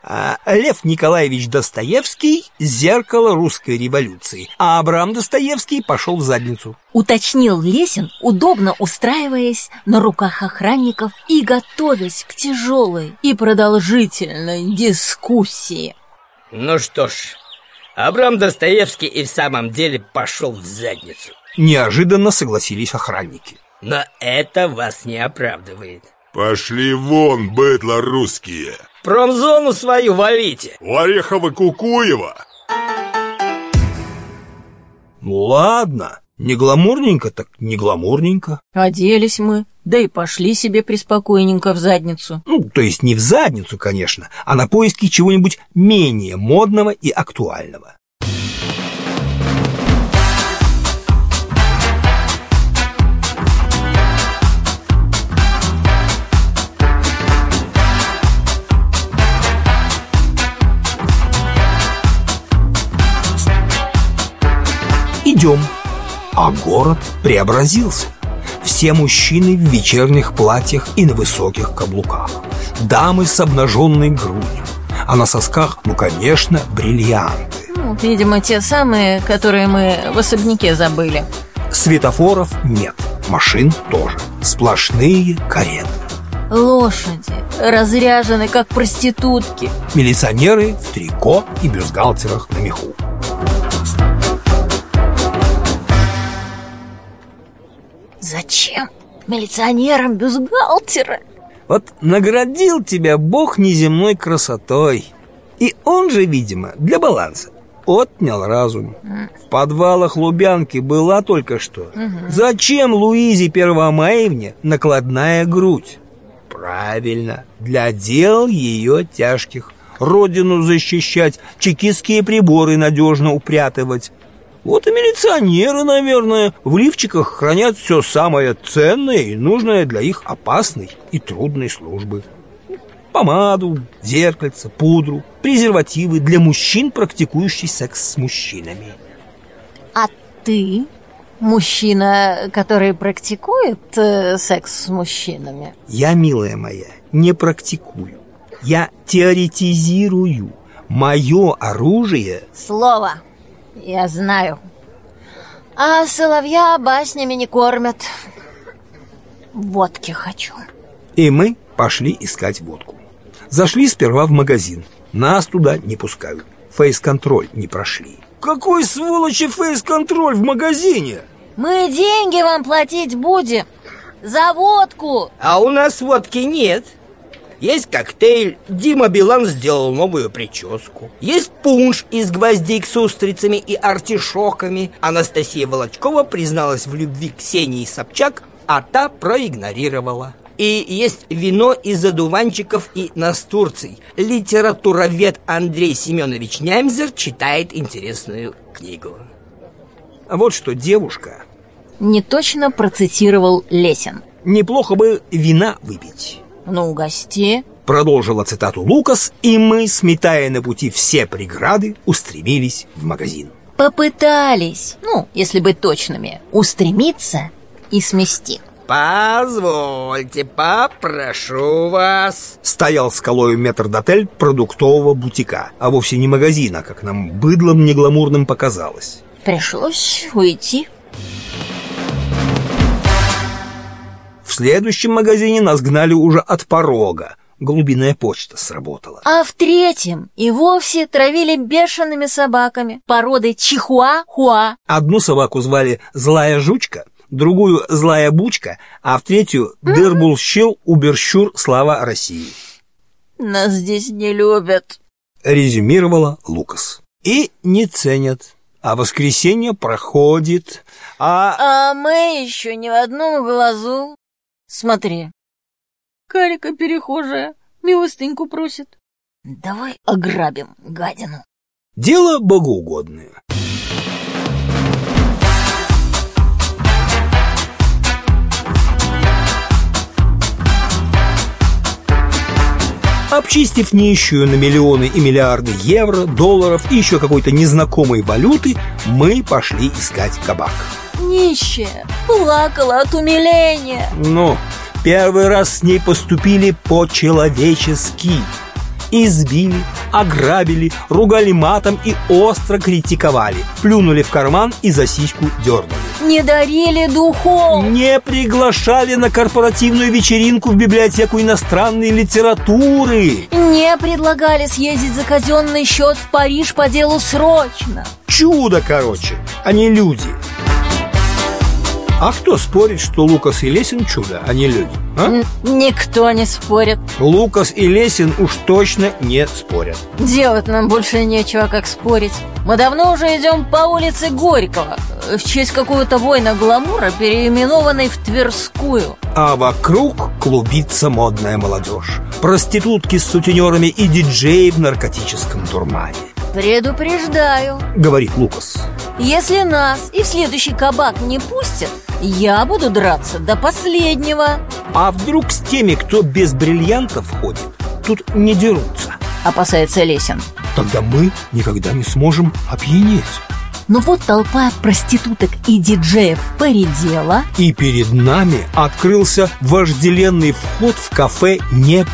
А, Лев Николаевич Достоевский – зеркало русской революции, а Абрам Достоевский пошел в задницу. Уточнил Лесин, удобно устраиваясь на руках охранников и готовясь к тяжелой и продолжительной дискуссии. Ну что ж, Абрам Достоевский и в самом деле пошел в задницу. Неожиданно согласились охранники. Но это вас не оправдывает. Пошли вон, быдло русские. Промзону свою валите. У Орехова-Кукуева. Ну ладно, не гламурненько, так не гламурненько. Оделись мы, да и пошли себе преспокойненько в задницу. Ну, то есть не в задницу, конечно, а на поиски чего-нибудь менее модного и актуального. Идем. А город преобразился. Все мужчины в вечерних платьях и на высоких каблуках. Дамы с обнаженной грудью. А на сосках, ну, конечно, бриллианты. Ну, видимо, те самые, которые мы в особняке забыли. Светофоров нет, машин тоже. Сплошные кареты. Лошади разряжены, как проститутки. Милиционеры в трико и бюстгальтерах на меху. Зачем милиционерам бюстгальтеры? Вот наградил тебя Бог неземной красотой. И он же, видимо, для баланса отнял разум. В подвалах Лубянки была только что. Зачем Луизе Первомаевне накладная грудь? Правильно, для дел ее тяжких. Родину защищать, чекистские приборы надежно упрятывать. Вот и милиционеры, наверное, в лифчиках хранят все самое ценное и нужное для их опасной и трудной службы. Помаду, зеркальце, пудру, презервативы для мужчин, практикующих секс с мужчинами. А ты, мужчина, который практикует э, секс с мужчинами? Я, милая моя, не практикую. Я теоретизирую. Мое оружие... Слово. Я знаю. А соловья баснями не кормят. Водки хочу. И мы пошли искать водку. Зашли сперва в магазин. Нас туда не пускают. Фейс-контроль не прошли. Какой сволочи фейс-контроль в магазине? Мы деньги вам платить будем. За водку. А у нас водки нет. Есть коктейль, Дима Билан сделал новую прическу. Есть пунш из гвоздик с устрицами и артишоками. Анастасия Волочкова призналась в любви Ксении Собчак, а та проигнорировала. И есть вино из одуванчиков и настурций. Литературовед Андрей Семенович Нямзер читает интересную книгу. А вот что, девушка, Не точно процитировал Лесин. неплохо бы вина выпить. Ну, угости. Продолжила цитату Лукас, и мы, сметая на пути все преграды, устремились в магазин. Попытались, ну, если быть точными, устремиться и смести. Позвольте, попрошу вас. Стоял скалою метрдотель продуктового бутика, а вовсе не магазина, как нам быдлом негламурным показалось. Пришлось уйти. В следующем магазине нас гнали уже от порога. Голубиная почта сработала. А в третьем и вовсе травили бешеными собаками породы чихуа-хуа. Одну собаку звали «Злая жучка», другую «Злая бучка», а в третью «Дырбулщил Уберщур Слава России». Нас здесь не любят. резюмировала Лукас. И не ценят. А воскресенье проходит, а... А мы еще ни в одном глазу. Смотри. Карика перехожая, милостыньку просит. Давай ограбим гадину. Дело богоугодное. Обчистив нищую на миллионы и миллиарды евро, долларов и еще какой-то незнакомой валюты, мы пошли искать кабак. Нищая плакала от умиления. Но первый раз с ней поступили по-человечески. Избили, ограбили, ругали матом и остро критиковали. Плюнули в карман и за сиську дернули. Не дарили духов. Не приглашали на корпоративную вечеринку в библиотеку иностранной литературы. Не предлагали съездить за казенный счет в Париж по делу срочно. Чудо, короче, а не люди. А кто спорит, что Лукас и Лесин чудо, а не люди? А? Никто не спорит. Лукас и Лесин уж точно не спорят. Делать нам больше нечего, как спорить. Мы давно уже идем по улице Горького, в честь какого-то воина гламура, переименованной в Тверскую. А вокруг клубится модная молодежь. Проститутки с сутенерами и диджеи в наркотическом дурмане. Предупреждаю, Говорит Лукас. если нас и в следующий кабак не пустят, я буду драться до последнего. А вдруг с теми, кто без бриллиантов ходит, тут не дерутся? Опасается Лесин. Тогда мы никогда не сможем опьянеть. Но вот толпа проституток и диджеев поредела, И перед нами открылся вожделенный вход в кафе «Не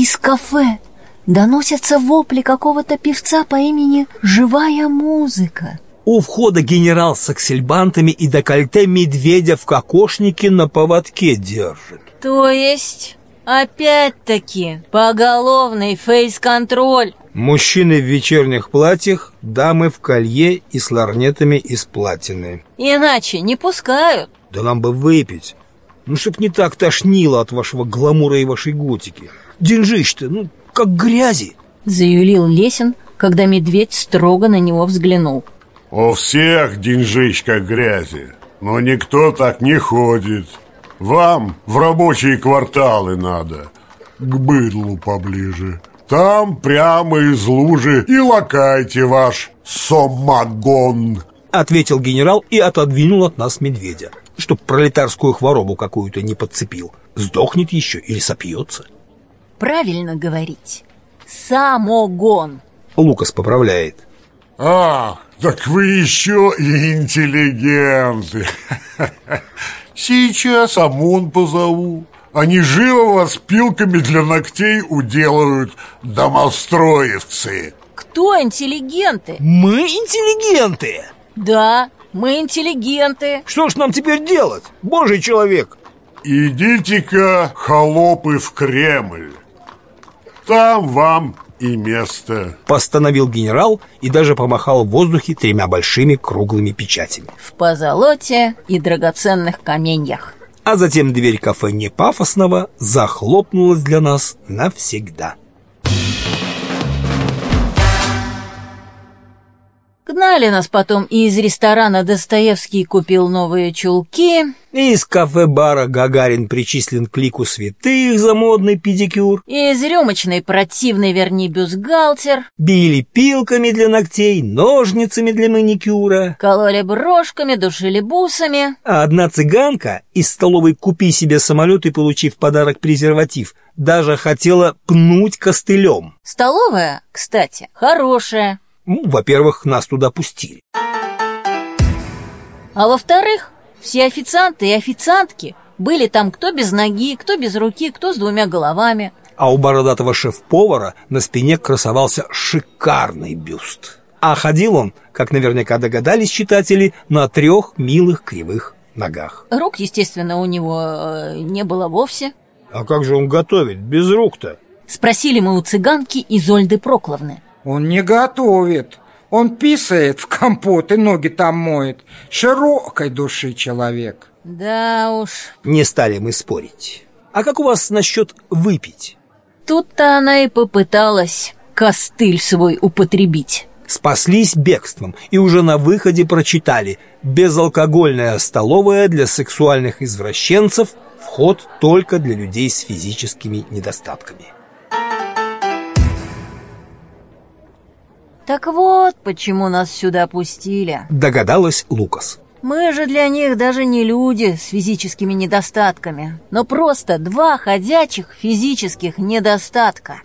Из кафе доносятся вопли какого-то певца по имени «Живая музыка». У входа генерал с аксельбантами и декольте медведя в кокошнике на поводке держит. То есть, опять-таки, поголовный фейс-контроль. Мужчины в вечерних платьях, дамы в колье и с ларнетами из платины. Иначе не пускают. Да нам бы выпить. Ну, чтоб не так тошнило от вашего гламура и вашей готики. Деньжищ-то, ну, как грязи. Заюлил Лесин, когда медведь строго на него взглянул. У всех деньжищ грязи, но никто так не ходит. Вам в рабочие кварталы надо, к быдлу поближе. Там прямо из лужи и лакайте ваш сомагон. Ответил генерал и отодвинул от нас медведя, чтоб пролетарскую хворобу какую-то не подцепил. Сдохнет еще или сопьется. Правильно говорить. Самогон. Лукас поправляет. А, так вы еще и интеллигенты. Сейчас ОМОН позову. Они живо вас пилками для ногтей уделают домостроевцы. Кто интеллигенты? Мы интеллигенты! Да, мы интеллигенты. Что ж нам теперь делать, божий человек? Идите-ка, холопы, в Кремль. Там вам и место. Постановил генерал и даже помахал в воздухе тремя большими круглыми печатями. В позолоте и драгоценных каменьях. А затем дверь кафе непафосного захлопнулась для нас навсегда. Гнали нас потом и из ресторана Достоевский купил новые чулки. И из кафе-бара Гагарин причислен к лику святых за модный педикюр. И из рюмочной противный верни бюстгальтер. Били пилками для ногтей, ножницами для маникюра. Кололи брошками, душили бусами. А одна цыганка из столовой «Купи себе самолет» и получив подарок презерватив, даже хотела пнуть костылем. Столовая, кстати, хорошая. Ну, во-первых, нас туда пустили. А во-вторых, все официанты и официантки были там кто без ноги, кто без руки, кто с двумя головами. А у бородатого шеф-повара на спине красовался шикарный бюст. А ходил он, как наверняка догадались читатели, на трех милых кривых ногах. Рук, естественно, у него э, не было вовсе. А как же он готовит без рук-то? Спросили мы у цыганки Изольды Прокловны. Он не готовит. Он писает в компот и ноги там моет. Широкой души человек. Да уж. Не стали мы спорить. А как у вас насчет выпить? Тут-то она и попыталась костыль свой употребить. Спаслись бегством и уже на выходе прочитали «Безалкогольная столовая для сексуальных извращенцев, вход только для людей с физическими недостатками». Так вот, почему нас сюда пустили. Догадалась Лукас. Мы же для них даже не люди с физическими недостатками, но просто два ходячих физических недостатка.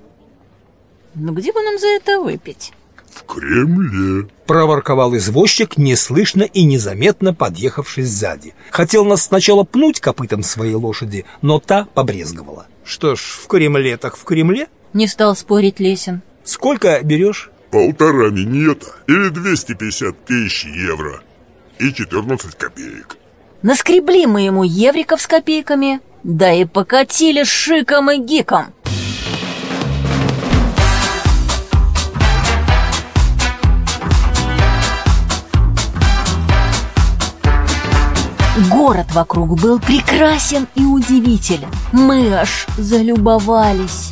Ну где бы нам за это выпить? В Кремле. Проворковал извозчик, неслышно и незаметно подъехавший сзади. Хотел нас сначала пнуть копытом своей лошади, но та побрезговала. Что ж, в Кремле так в Кремле. Не стал спорить Лесин. Сколько берешь? Полтора минета или 250 тысяч евро и 14 копеек. Наскребли мы ему евриков с копейками, да и покатили шиком и гиком. Город вокруг был прекрасен и удивителен. Мы аж залюбовались.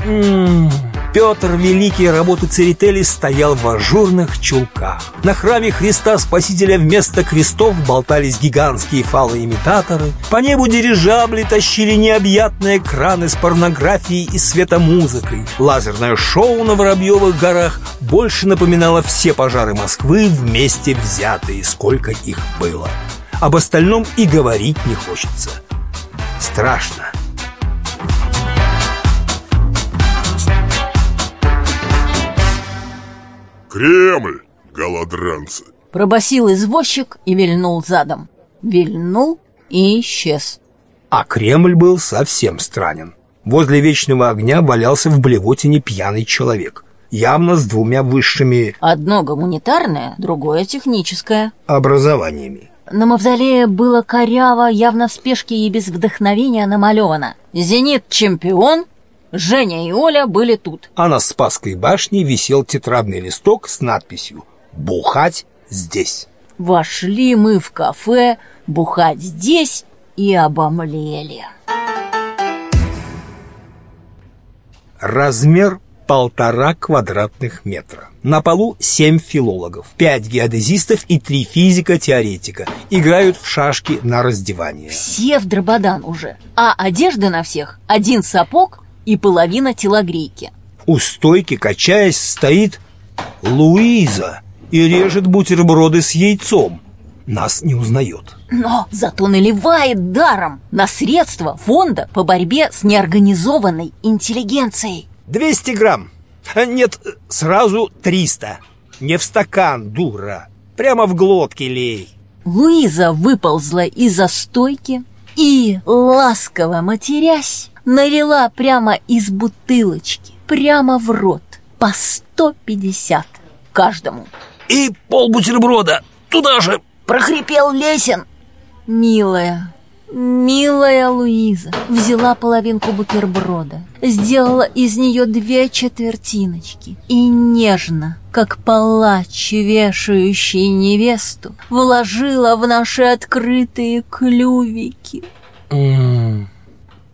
Петр Великий работы Церетели стоял в ажурных чулках. На храме Христа Спасителя вместо крестов болтались гигантские фалоимитаторы. По небу дирижабли тащили необъятные краны с порнографией и светомузыкой. Лазерное шоу на Воробьевых горах больше напоминало все пожары Москвы вместе взятые, сколько их было. Об остальном и говорить не хочется. Страшно. Кремль, голодранцы. Пробасил извозчик и вильнул задом. Вильнул и исчез. А Кремль был совсем странен. Возле вечного огня валялся в блевотине пьяный человек. Явно с двумя высшими Одно гуманитарное, другое техническое. образованиями. На мавзолее было коряво, явно в спешке и без вдохновения намалевано. «Зенит-чемпион», Женя и Оля были тут. А на Спасской башне висел тетрадный листок с надписью «Бухать здесь». Вошли мы в кафе, бухать здесь и обомлели. Размер полтора квадратных метра. На полу семь филологов, пять геодезистов и три физика-теоретика играют в шашки на раздевание. Все в дрободан уже, а одежда на всех один сапог и половина телогрейки. У стойки, качаясь, стоит Луиза и режет бутерброды с яйцом. Нас не узнает. Но зато наливает даром на средства фонда по борьбе с неорганизованной интеллигенцией. 200 грамм. А, Нет, сразу 300. Не в стакан, дура. Прямо в глотке лей. Луиза выползла из-за стойки и, ласково матерясь, налила прямо из бутылочки, прямо в рот, по 150 каждому. И пол бутерброда туда же. Прохрипел Лесин. Милая, милая Луиза взяла половинку бутерброда, сделала из нее две четвертиночки и нежно, как палач, вешающий невесту, вложила в наши открытые клювики.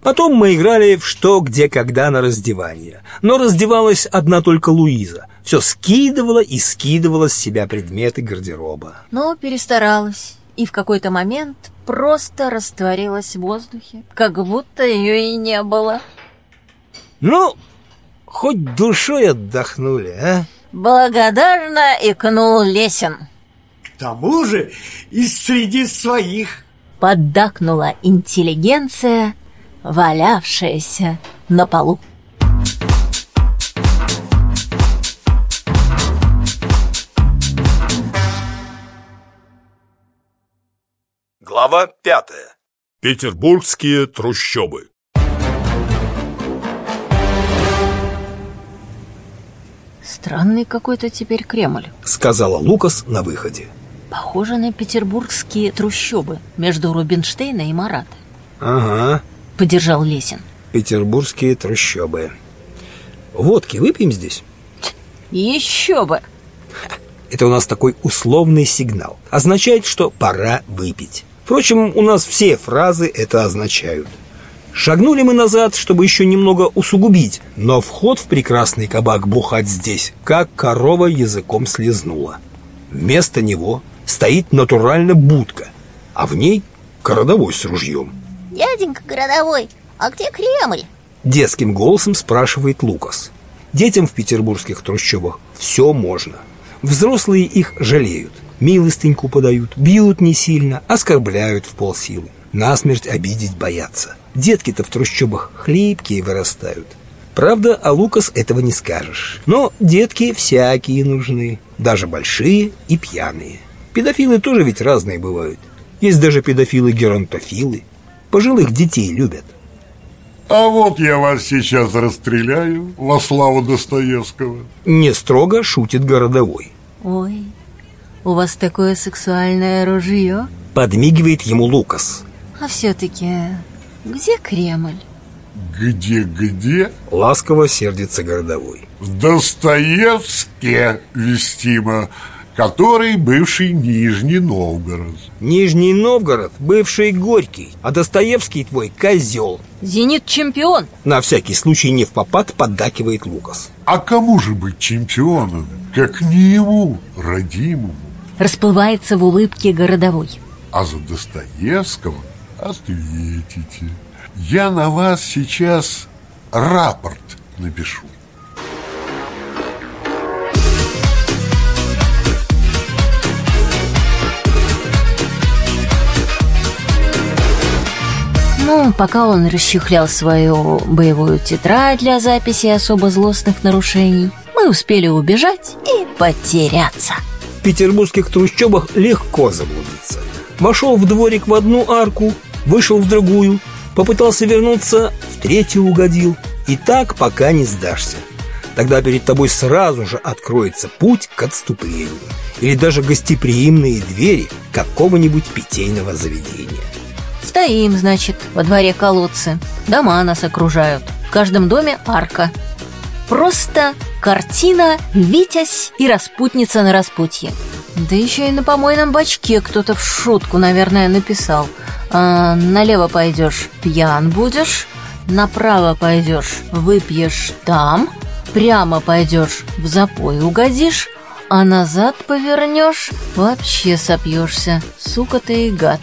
Потом мы играли в что, где, когда на раздевание. Но раздевалась одна только Луиза. Все скидывала и скидывала с себя предметы гардероба. Но перестаралась и в какой-то момент просто растворилась в воздухе, как будто ее и не было. Ну, хоть душой отдохнули, а? Благодарно икнул Лесин. К тому же и среди своих. Поддакнула интеллигенция, валявшаяся на полу. Глава пятая. Петербургские трущобы. Странный какой-то теперь Кремль. Сказала Лукас на выходе. Похоже на петербургские трущобы между Рубинштейна и Марата. Ага, Поддержал Лесин. петербургские трущобы. Водки выпьем здесь? Еще бы! Это у нас такой условный сигнал. Означает, что пора выпить. Впрочем, у нас все фразы это означают. Шагнули мы назад, чтобы еще немного усугубить, но вход в прекрасный кабак бухать здесь, как корова языком слезнула. Вместо него стоит натурально будка, а в ней городовой с ружьем. Дяденька городовой, а где Кремль? Детским голосом спрашивает Лукас. Детям в петербургских трущобах все можно. Взрослые их жалеют, милостыньку подают, бьют не сильно, оскорбляют в полсилы. Насмерть обидеть боятся. Детки-то в трущобах хлипкие вырастают. Правда, а Лукас этого не скажешь. Но детки всякие нужны, даже большие и пьяные. Педофилы тоже ведь разные бывают. Есть даже педофилы-геронтофилы. Пожилых детей любят. А вот я вас сейчас расстреляю во славу Достоевского. Не строго шутит городовой. Ой, у вас такое сексуальное ружье? Подмигивает ему Лукас. А все-таки где Кремль? Где-где? Ласково сердится городовой. В Достоевске вестимо, который бывший Нижний Новгород. Нижний Новгород – бывший Горький, а Достоевский твой – козел. Зенит чемпион. На всякий случай не в попад поддакивает Лукас. А кому же быть чемпионом, как не ему, родимому? Расплывается в улыбке городовой. А за Достоевского ответите. Я на вас сейчас рапорт напишу. Ну, пока он расчехлял свою боевую тетрадь для записи особо злостных нарушений, мы успели убежать и потеряться. В петербургских трущобах легко заблудиться. Вошел в дворик в одну арку, вышел в другую, попытался вернуться, в третью угодил. И так, пока не сдашься. Тогда перед тобой сразу же откроется путь к отступлению. Или даже гостеприимные двери какого-нибудь питейного заведения. Стоим, значит, во дворе колодцы. Дома нас окружают. В каждом доме арка. Просто картина «Витязь и распутница на распутье». Да еще и на помойном бачке кто-то в шутку, наверное, написал. А, налево пойдешь, пьян будешь. Направо пойдешь, выпьешь там. Прямо пойдешь, в запой угодишь. А назад повернешь, вообще сопьешься. Сука ты и гад.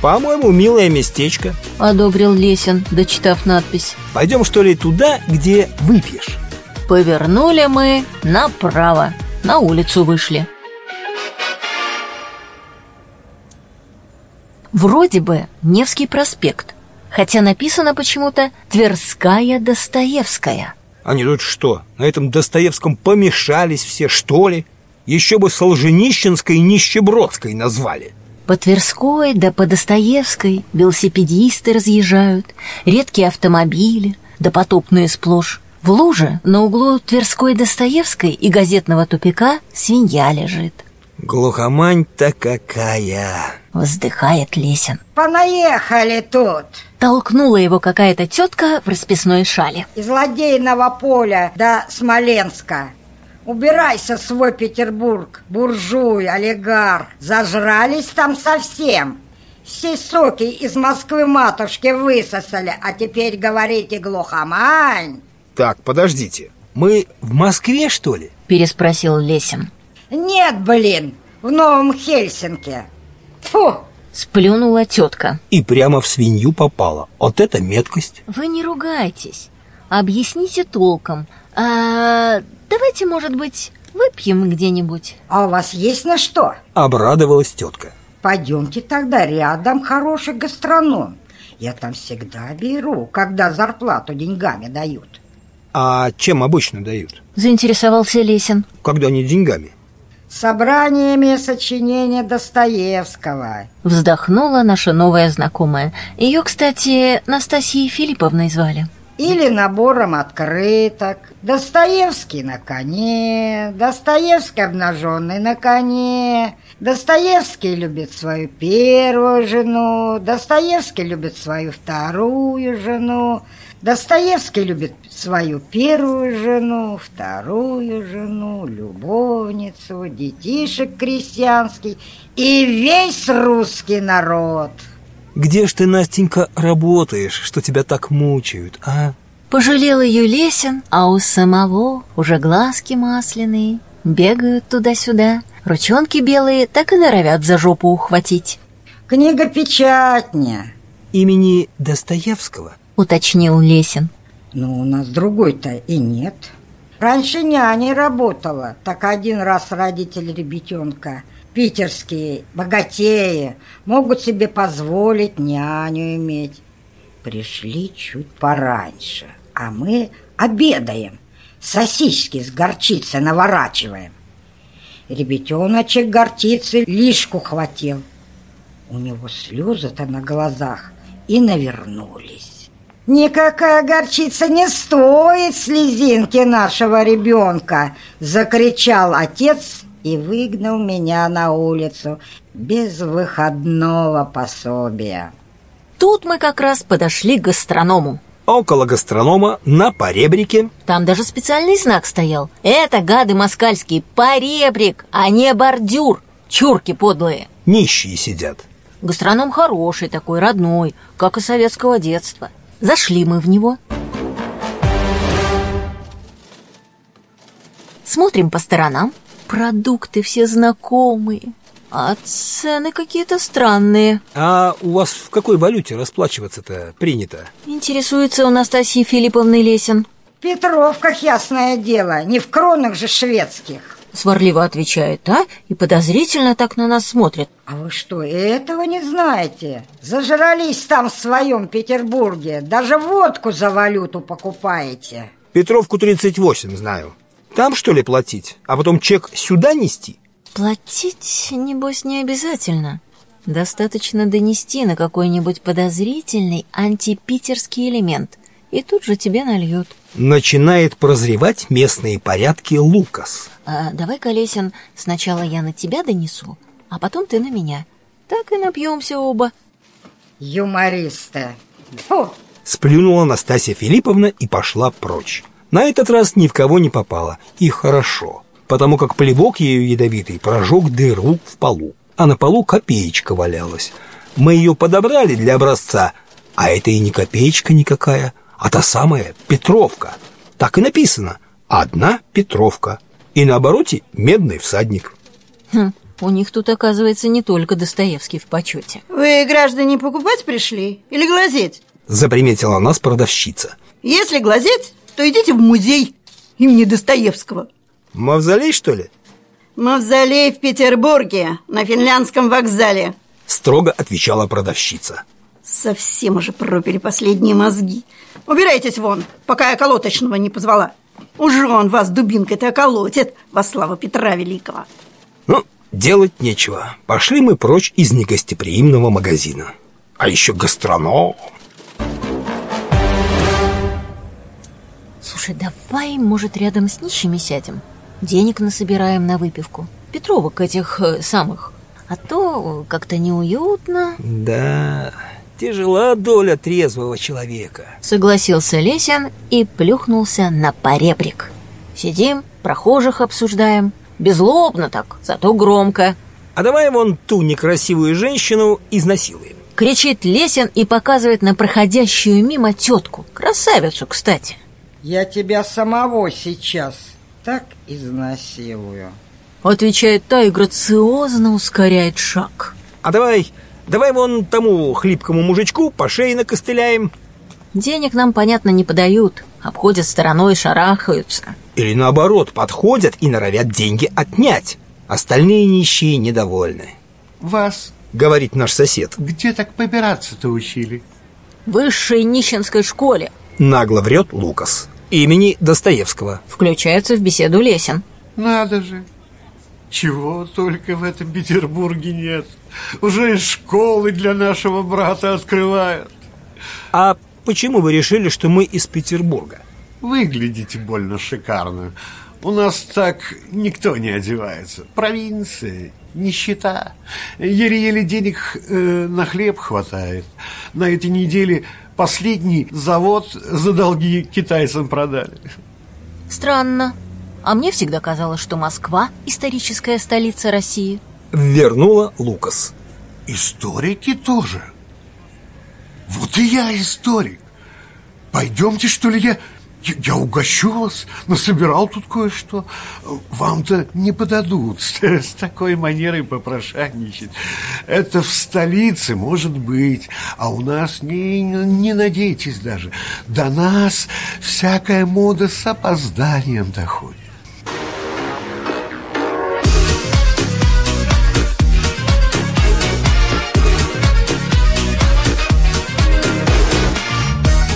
По-моему, милое местечко Одобрил Лесин, дочитав надпись. Пойдем, что ли, туда, где выпьешь Повернули мы направо. На улицу вышли. Вроде бы Невский проспект, хотя написано почему-то Тверская Достоевская. Они тут что, на этом Достоевском помешались все, что ли? Еще бы Солженищенской и Нищебродской назвали По Тверской да по Достоевской велосипедисты разъезжают, редкие автомобили, да потопные сплошь. В луже на углу Тверской Достоевской и газетного тупика свинья лежит. Глухомань-то какая Вздыхает Лесин. Понаехали тут Толкнула его какая-то тетка в расписной шале. из ладейного поля до Смоленска. Убирайся в свой Петербург, буржуй, олигарх. Зажрались там совсем. Все соки из Москвы матушки высосали, а теперь говорите глухомань. Так, подождите, мы в Москве, что ли? Переспросил Лесин. Нет, блин, в Новом Хельсинки. Фу, Сплюнула тетка. И прямо в свинью попала Вот это меткость Вы не ругайтесь. Объясните толком. А давайте, может быть, выпьем где-нибудь. а у вас есть на что? Обрадовалась тетка Пойдемте тогда рядом хороший гастроном. Я там всегда беру, когда зарплату деньгами дают. А чем обычно дают? Заинтересовался Лесин. Когда не деньгами Собраниями сочинения Достоевского. Вздохнула наша новая знакомая. Ее, кстати, Настасьей Филипповной звали. Или набором открыток. Достоевский на коне, Достоевский обнаженный на коне. Достоевский любит свою первую жену, Достоевский любит свою вторую жену, Достоевский любит свою первую жену, вторую жену, любовницу, детишек крестьянский и весь русский народ. Где ж ты, Настенька, работаешь, что тебя так мучают, а? Пожалел ее Лесин, а у самого уже глазки масляные, бегают туда-сюда, ручонки белые так и норовят за жопу ухватить. Книга печатня. Имени Достоевского? Уточнил Лесин. Ну, у нас другой-то и нет. Раньше няней работала, так один раз родители ребятенка питерские, богатеи, могут себе позволить няню иметь. Пришли чуть пораньше, а мы обедаем, сосиски с горчицей наворачиваем. Ребятеночек горчицы лишку хватил. У него слезы-то на глазах и навернулись. «Никакая горчица не стоит слезинки нашего ребенка!» Закричал отец и выгнал меня на улицу без выходного пособия. Тут мы как раз подошли к гастроному. Около гастронома на поребрике Там даже специальный знак стоял. Это, гады москальские, поребрик, а не бордюр. Чурки подлые. нищие сидят. Гастроном хороший такой, родной, как и советского детства. Зашли мы в него. Смотрим по сторонам. Продукты все знакомые, а цены какие-то странные. А у вас в какой валюте расплачиваться-то принято? Интересуется у Настасьи Филипповны Лесин. В Петровках, ясное дело, не в кронах же шведских. Сварливо отвечает, а? И подозрительно так на нас смотрит. А вы что, и этого не знаете? Зажрались там в своем Петербурге. Даже водку за валюту покупаете. Петровку 38 знаю. Там что ли платить? А потом чек сюда нести? Платить, небось, не обязательно. Достаточно донести на какой-нибудь подозрительный антипитерский элемент, и тут же тебе нальют. Начинает прозревать местные порядки Лукас. А, давай, Колесин, сначала я на тебя донесу, а потом ты на меня. Так и напьемся оба. Юмористы. Фу, Сплюнула Настасья Филипповна и пошла прочь. На этот раз ни в кого не попала, и хорошо, потому как плевок ее ядовитый прожег дыру в полу, а на полу копеечка валялась. Мы ее подобрали для образца, а это и не копеечка никакая, а та самая Петровка. Так и написано «Одна Петровка». И на обороте медный всадник. Хм, у них тут, оказывается, не только Достоевский в почете. Вы, граждане, покупать пришли или глазеть? Заприметила нас продавщица. Если глазеть, то идите в музей имени Достоевского. Мавзолей, что ли? Мавзолей в Петербурге, на финляндском вокзале. Строго отвечала продавщица. Совсем уже пропили последние мозги. Убирайтесь вон, пока я колоточного не позвала. Уже он вас дубинкой-то околотит во славу Петра Великого. Ну, делать нечего. Пошли мы прочь из негостеприимного магазина. А еще гастроном. Слушай, давай, может, рядом с нищими сядем? Денег насобираем на выпивку. Петровок этих э, самых. А то как-то неуютно. Да, тяжела доля трезвого человека. Согласился Лесин и плюхнулся на поребрик. Сидим, прохожих обсуждаем. Безлобно так, зато громко. А давай вон ту некрасивую женщину изнасилуем. Кричит Лесин и показывает на проходящую мимо тетку. Красавицу, кстати. Я тебя самого сейчас так изнасилую. Отвечает та и грациозно ускоряет шаг. А давай, давай вон тому хлипкому мужичку по шее накостыляем. Денег нам, понятно, не подают. Обходят стороной, шарахаются. Или наоборот, подходят и норовят деньги отнять. Остальные нищие недовольны. Вас Говорит наш сосед. где так побираться-то учили? В высшей нищенской школе. Нагло врет Лукас. Имени Достоевского. Включается в беседу Лесин. Надо же. Чего только в этом Петербурге нет. Уже и школы для нашего брата открывают. А почему вы решили, что мы из Петербурга? Выглядите больно шикарно. У нас так никто не одевается. Провинция, нищета. Еле-еле денег э, на хлеб хватает. На этой неделе последний завод за долги китайцам продали. Странно. А мне всегда казалось, что Москва – историческая столица России. Вернула Лукас. Историки тоже. Вот и я историк. Пойдемте, что ли, я, я, я угощу вас, насобирал тут кое-что. Вам-то не подадут с, такой манерой попрошайничать. Это в столице, может быть, а у нас не, не надейтесь даже. До нас всякая мода с опозданием доходит.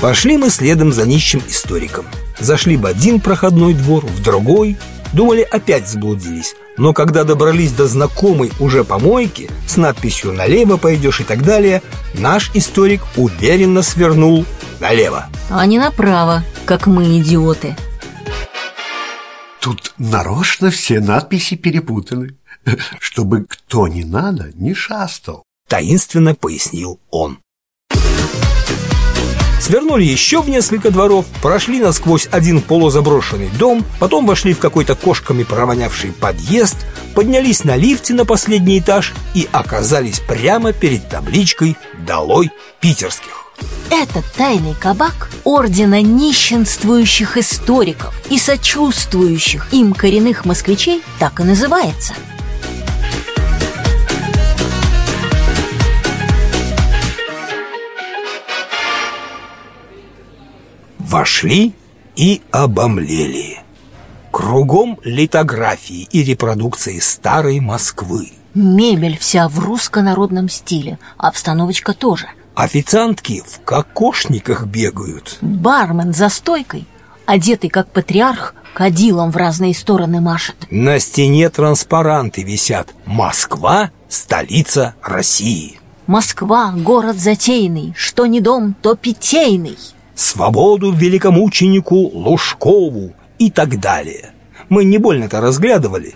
Пошли мы следом за нищим историком. Зашли в один проходной двор, в другой. Думали, опять заблудились. Но когда добрались до знакомой уже помойки с надписью «Налево пойдешь» и так далее, наш историк уверенно свернул налево. А не направо, как мы, идиоты. Тут нарочно все надписи перепутаны, чтобы кто не надо не шастал. Таинственно пояснил он. Свернули еще в несколько дворов, прошли насквозь один полузаброшенный дом, потом вошли в какой-то кошками провонявший подъезд, поднялись на лифте на последний этаж и оказались прямо перед табличкой «Долой питерских». Это тайный кабак ордена нищенствующих историков и сочувствующих им коренных москвичей так и называется – Вошли и обомлели. Кругом литографии и репродукции старой Москвы. Мебель вся в русско-народном стиле, обстановочка тоже. Официантки в кокошниках бегают. Бармен за стойкой, одетый как патриарх, кадилом в разные стороны машет. На стене транспаранты висят «Москва – столица России». Москва – город затейный, что не дом, то питейный свободу великомученику Лужкову и так далее. Мы не больно-то разглядывали,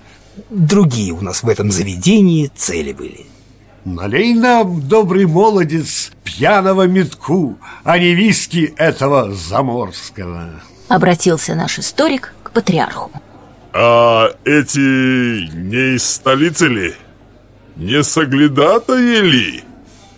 другие у нас в этом заведении цели были. Налей нам, добрый молодец, пьяного метку, а не виски этого заморского. Обратился наш историк к патриарху. А эти не из столицы ли? Не соглядатые ли?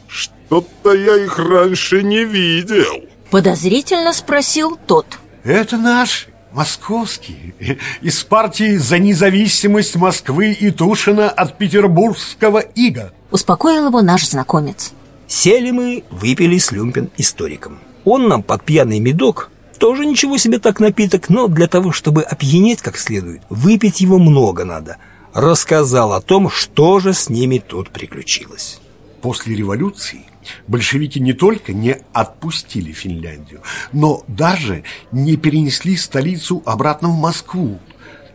Что-то я их раньше не видел. Подозрительно спросил тот Это наш, московский Из партии «За независимость Москвы» и Тушина от петербургского ига Успокоил его наш знакомец Сели мы, выпили с Люмпин историком Он нам под пьяный медок тоже ничего себе так напиток, но для того, чтобы опьянеть как следует, выпить его много надо. Рассказал о том, что же с ними тут приключилось. После революции большевики не только не отпустили Финляндию, но даже не перенесли столицу обратно в Москву.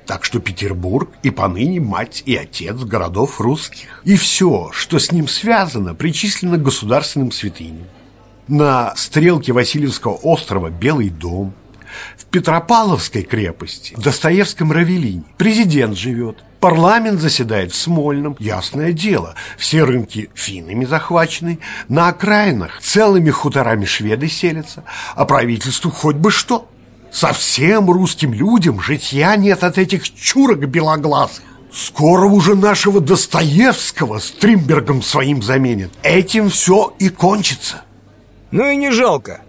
Так что Петербург и поныне мать и отец городов русских. И все, что с ним связано, причислено к государственным святыням. На стрелке Васильевского острова Белый дом, в Петропавловской крепости, в Достоевском Равелине президент живет – Парламент заседает в Смольном, ясное дело. Все рынки финами захвачены, на окраинах целыми хуторами шведы селятся, а правительству хоть бы что. Совсем русским людям житья нет от этих чурок белоглазых. Скоро уже нашего Достоевского Стримбергом своим заменят. Этим все и кончится. Ну и не жалко,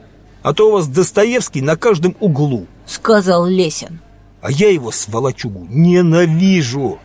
а то у вас Достоевский на каждом углу, сказал Лесин. А я его, сволочугу, ненавижу.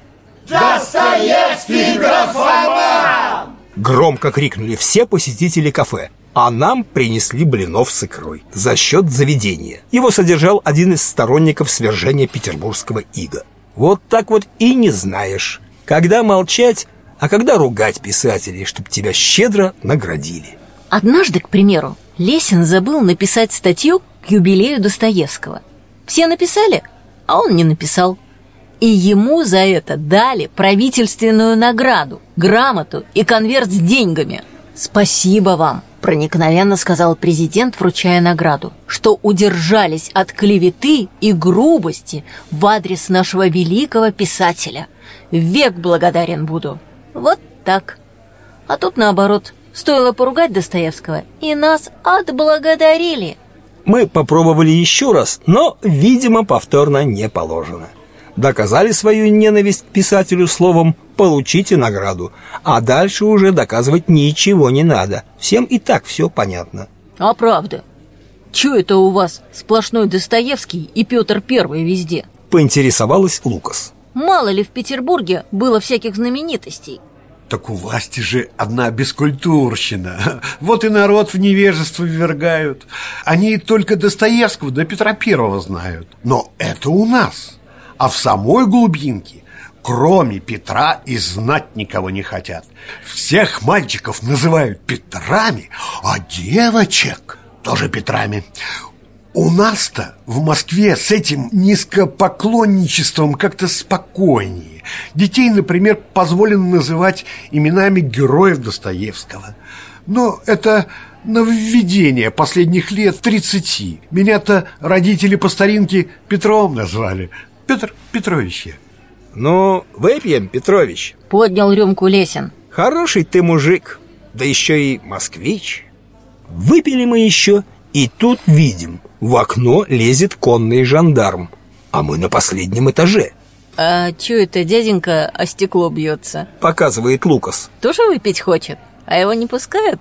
Достоевский графоман! Громко крикнули все посетители кафе а нам принесли блинов с икрой за счет заведения. Его содержал один из сторонников свержения петербургского ига. Вот так вот и не знаешь, когда молчать, а когда ругать писателей, чтобы тебя щедро наградили. Однажды, к примеру, Лесин забыл написать статью к юбилею Достоевского. Все написали, а он не написал и ему за это дали правительственную награду, грамоту и конверт с деньгами. «Спасибо вам», – проникновенно сказал президент, вручая награду, «что удержались от клеветы и грубости в адрес нашего великого писателя. Век благодарен буду». Вот так. А тут наоборот, стоило поругать Достоевского, и нас отблагодарили. Мы попробовали еще раз, но, видимо, повторно не положено доказали свою ненависть к писателю словом «получите награду», а дальше уже доказывать ничего не надо. Всем и так все понятно. А правда, чё это у вас сплошной Достоевский и Петр Первый везде? Поинтересовалась Лукас. Мало ли в Петербурге было всяких знаменитостей. Так у власти же одна бескультурщина. Вот и народ в невежество ввергают. Они только Достоевского до Петра Первого знают. Но это у нас. А в самой глубинке, кроме Петра, и знать никого не хотят. Всех мальчиков называют Петрами, а девочек тоже Петрами. У нас-то в Москве с этим низкопоклонничеством как-то спокойнее. Детей, например, позволено называть именами героев Достоевского. Но это нововведение последних лет 30. Меня-то родители по старинке Петром назвали. Петр Петрович я. Ну, выпьем, Петрович. Поднял рюмку Лесин. Хороший ты мужик, да еще и москвич. Выпили мы еще, и тут видим, в окно лезет конный жандарм, а мы на последнем этаже. А чё это дяденька о стекло бьется? Показывает Лукас. Тоже выпить хочет, а его не пускают?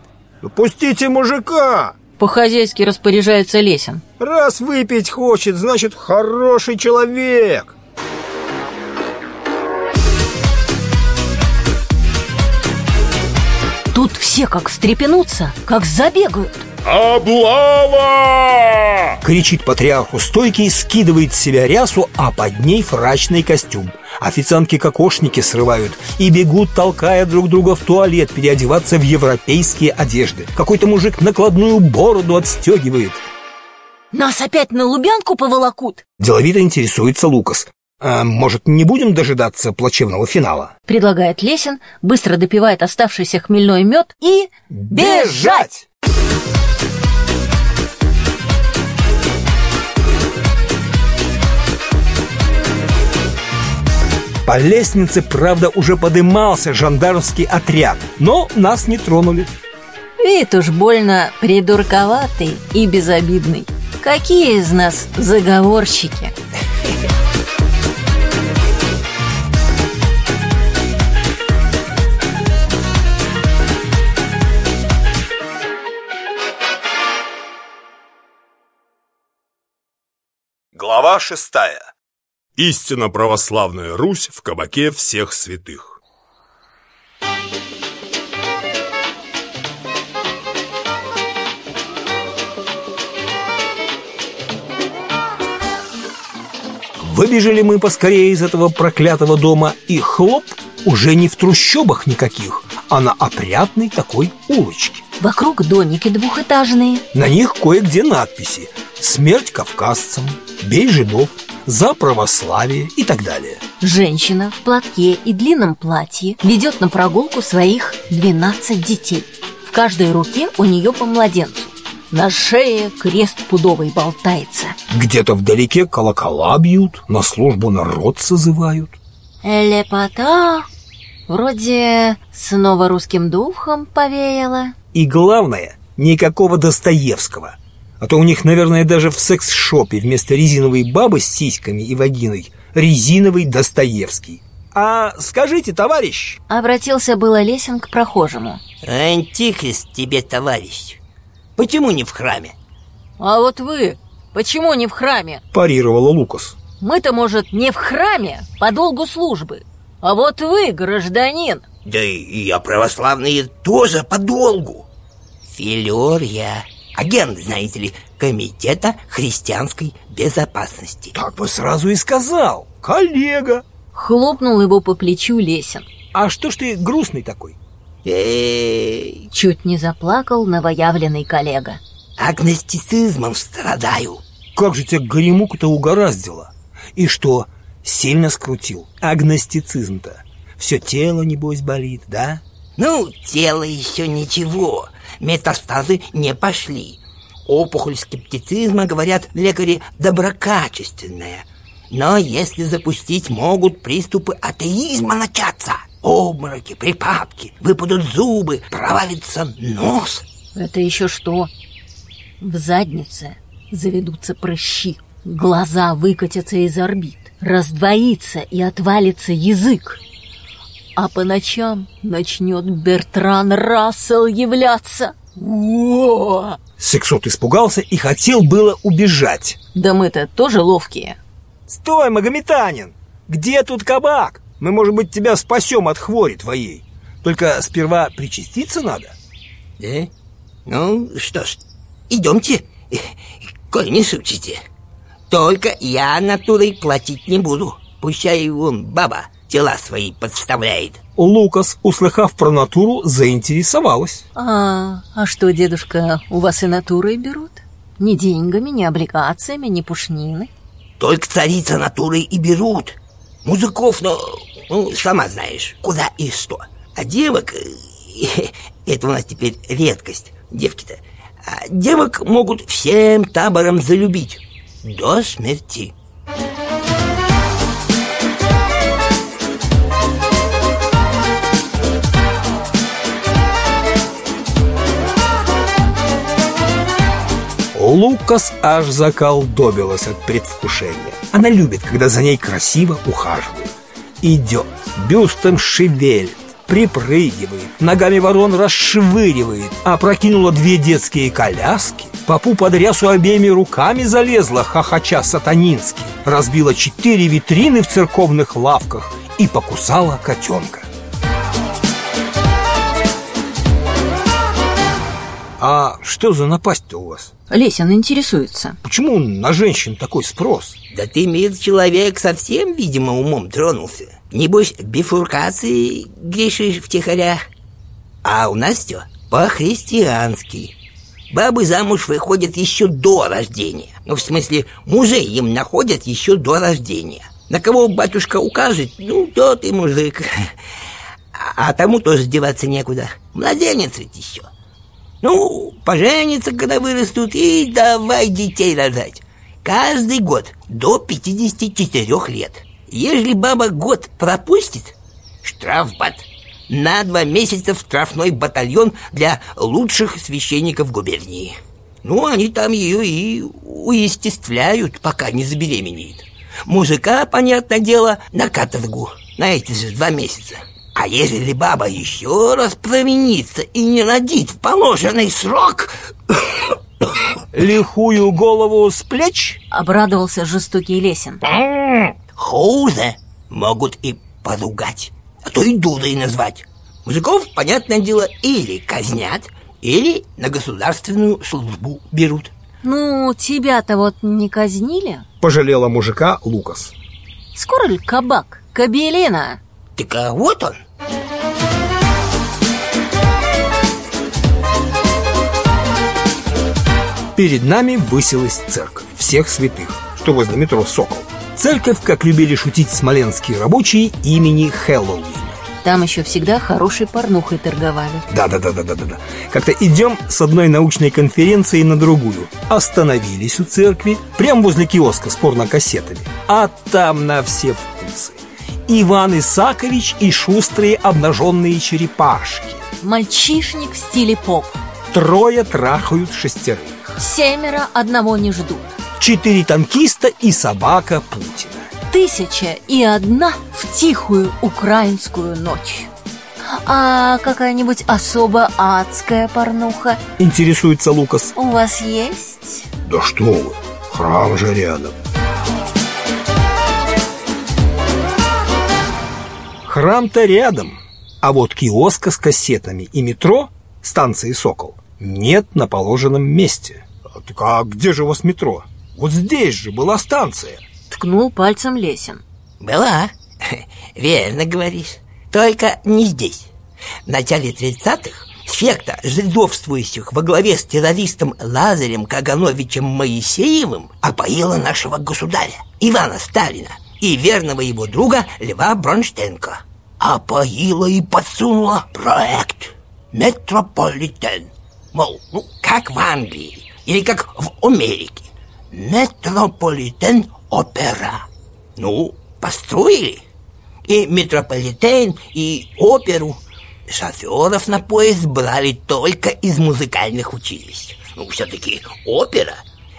Пустите мужика! По-хозяйски распоряжается Лесин. Раз выпить хочет, значит хороший человек. Тут все как встрепенутся, как забегают. Облава! Кричит патриарху стойкий, скидывает с себя рясу, а под ней фрачный костюм. Официантки кокошники срывают и бегут, толкая друг друга в туалет, переодеваться в европейские одежды. Какой-то мужик накладную бороду отстегивает. Нас опять на Лубянку поволокут? Деловито интересуется Лукас. А может, не будем дожидаться плачевного финала? Предлагает Лесин, быстро допивает оставшийся хмельной мед и... Бежать! По лестнице, правда, уже подымался жандармский отряд, но нас не тронули. Вид уж больно придурковатый и безобидный. Какие из нас заговорщики? Глава шестая. Истинно православная Русь в кабаке всех святых. Выбежали мы поскорее из этого проклятого дома И хлоп, уже не в трущобах никаких А на опрятной такой улочке Вокруг домики двухэтажные На них кое-где надписи «Смерть кавказцам», «Бей жидов», «За православие» и так далее. Женщина в платке и длинном платье ведет на прогулку своих 12 детей. В каждой руке у нее по младенцу. На шее крест пудовый болтается. Где-то вдалеке колокола бьют, на службу народ созывают. Лепота Вроде снова русским духом повеяло И главное, никакого Достоевского А то у них, наверное, даже в секс-шопе вместо резиновой бабы с сиськами и вагиной Резиновый Достоевский. А скажите, товарищ! Обратился было Лесин к прохожему. Антихрист тебе, товарищ! Почему не в храме? А вот вы, почему не в храме? Парировала Лукас. Мы-то, может, не в храме по долгу службы А вот вы, гражданин! Да и я православный тоже по долгу! Филер я Агент, знаете ли, Комитета христианской безопасности. Так бы сразу и сказал. Коллега. Хлопнул его по плечу Лесин. А что ж ты грустный такой? Эй, Чуть не заплакал новоявленный коллега. Агностицизмом страдаю. Как же тебя горемуку-то угораздило? И что, сильно скрутил? Агностицизм-то. Все тело, небось, болит, да? Ну, тело еще ничего Метастазы не пошли. Опухоль скептицизма, говорят лекари, доброкачественная. Но если запустить, могут приступы атеизма начаться. Обмороки, припадки, выпадут зубы, провалится нос. Это еще что? В заднице заведутся прыщи Глаза выкатятся из орбит Раздвоится и отвалится язык А по ночам начнет Бертран Рассел являться О! Сексот испугался и хотел было убежать. Да мы-то тоже ловкие. Стой, магометанин! Где тут кабак? Мы, может быть, тебя спасем от хвори твоей. Только сперва причаститься надо. Да? Ну, что ж, идемте, коль не сучите. Только я натурой платить не буду. Пущай вон баба тела свои подставляет. Лукас, услыхав про натуру, заинтересовалась. А, а что, дедушка, у вас и натурой берут? Ни деньгами, ни облигациями, ни пушнины? Только царица натурой и берут. Мужиков, ну, ну, сама знаешь, куда и что. А девок, это у нас теперь редкость, девки-то. А девок могут всем табором залюбить до смерти. Лукас аж заколдобилась от предвкушения. Она любит, когда за ней красиво ухаживают. Идет, бюстом шевелит, припрыгивает, ногами ворон расшвыривает, опрокинула две детские коляски, попу под рясу обеими руками залезла, хохоча сатанински, разбила четыре витрины в церковных лавках и покусала котенка. А что за напасть-то у вас? Лесин интересуется. Почему на женщин такой спрос? Да ты, мил человек, совсем, видимо, умом тронулся. Небось, бифуркации грешишь втихаря. А у нас все по-христиански. Бабы замуж выходят еще до рождения. Ну, в смысле, мужей им находят еще до рождения. На кого батюшка укажет, ну, тот и мужик. А тому тоже деваться некуда. Младенец ведь еще. Ну, поженятся, когда вырастут, и давай детей рожать. Каждый год до 54 лет. Если баба год пропустит, штрафбат. На два месяца в штрафной батальон для лучших священников губернии. Ну, они там ее и уестествляют, пока не забеременеет. Мужика, понятное дело, на каторгу на эти же два месяца. А если баба еще раз провинится и не родит в положенный срок... Лихую голову с плеч? Обрадовался жестокий Лесин. Хуже могут и поругать, а то и дудой назвать. Мужиков, понятное дело, или казнят, или на государственную службу берут. Ну, тебя-то вот не казнили? Пожалела мужика Лукас. Скоро ли кабак? Кабелина? Так а вот он. Перед нами высилась церковь всех святых, что возле метро «Сокол». Церковь, как любили шутить смоленские рабочие, имени Хэллоуина. Там еще всегда хорошей порнухой торговали. Да-да-да-да-да-да. Как-то идем с одной научной конференции на другую. Остановились у церкви, прямо возле киоска с порнокассетами. А там на все вкусы. Иван Исакович и шустрые обнаженные черепашки. Мальчишник в стиле поп. Трое трахают шестерых. Семеро одного не ждут. Четыре танкиста и собака Путина. Тысяча и одна в тихую украинскую ночь. А какая-нибудь особо адская порнуха? Интересуется Лукас. У вас есть? Да что вы, храм же рядом. Храм-то рядом, а вот киоска с кассетами и метро, станции «Сокол», нет на положенном месте. Так а где же у вас метро? Вот здесь же была станция. Ткнул пальцем Лесин. Была, верно говоришь, только не здесь. В начале 30-х секта жидовствующих во главе с террористом Лазарем Кагановичем Моисеевым опоила нашего государя, Ивана Сталина, и верного его друга Льва Бронштенко. Опоила и подсунула проект «Метрополитен». Мол, ну, как в Англии или как в Америке. Метрополитен-опера. Ну, построили. И метрополитен, и оперу. Шоферов на поезд брали только из музыкальных училищ. Ну, все-таки опера.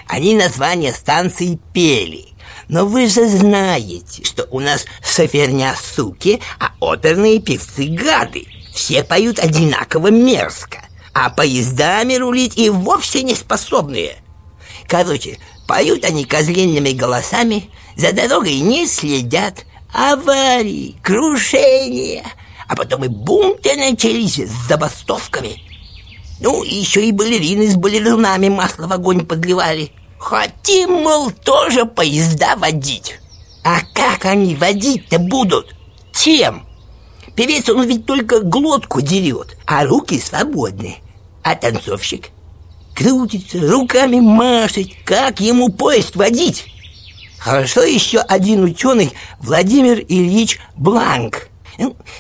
Они название станции пели. Но вы же знаете, что у нас шоферня суки, а оперные певцы гады. Все поют одинаково мерзко. А поездами рулить и вовсе не способные. Короче, поют они козленными голосами, за дорогой не следят, аварии, крушения, а потом и бунты начались с забастовками. Ну, еще и балерины с балеринами масло в огонь подливали. Хотим, мол, тоже поезда водить. А как они водить-то будут? Чем? Певец, он ведь только глотку дерет, а руки свободны. А танцовщик крутится, руками машет, как ему поезд водить? Хорошо еще один ученый Владимир Ильич Бланк.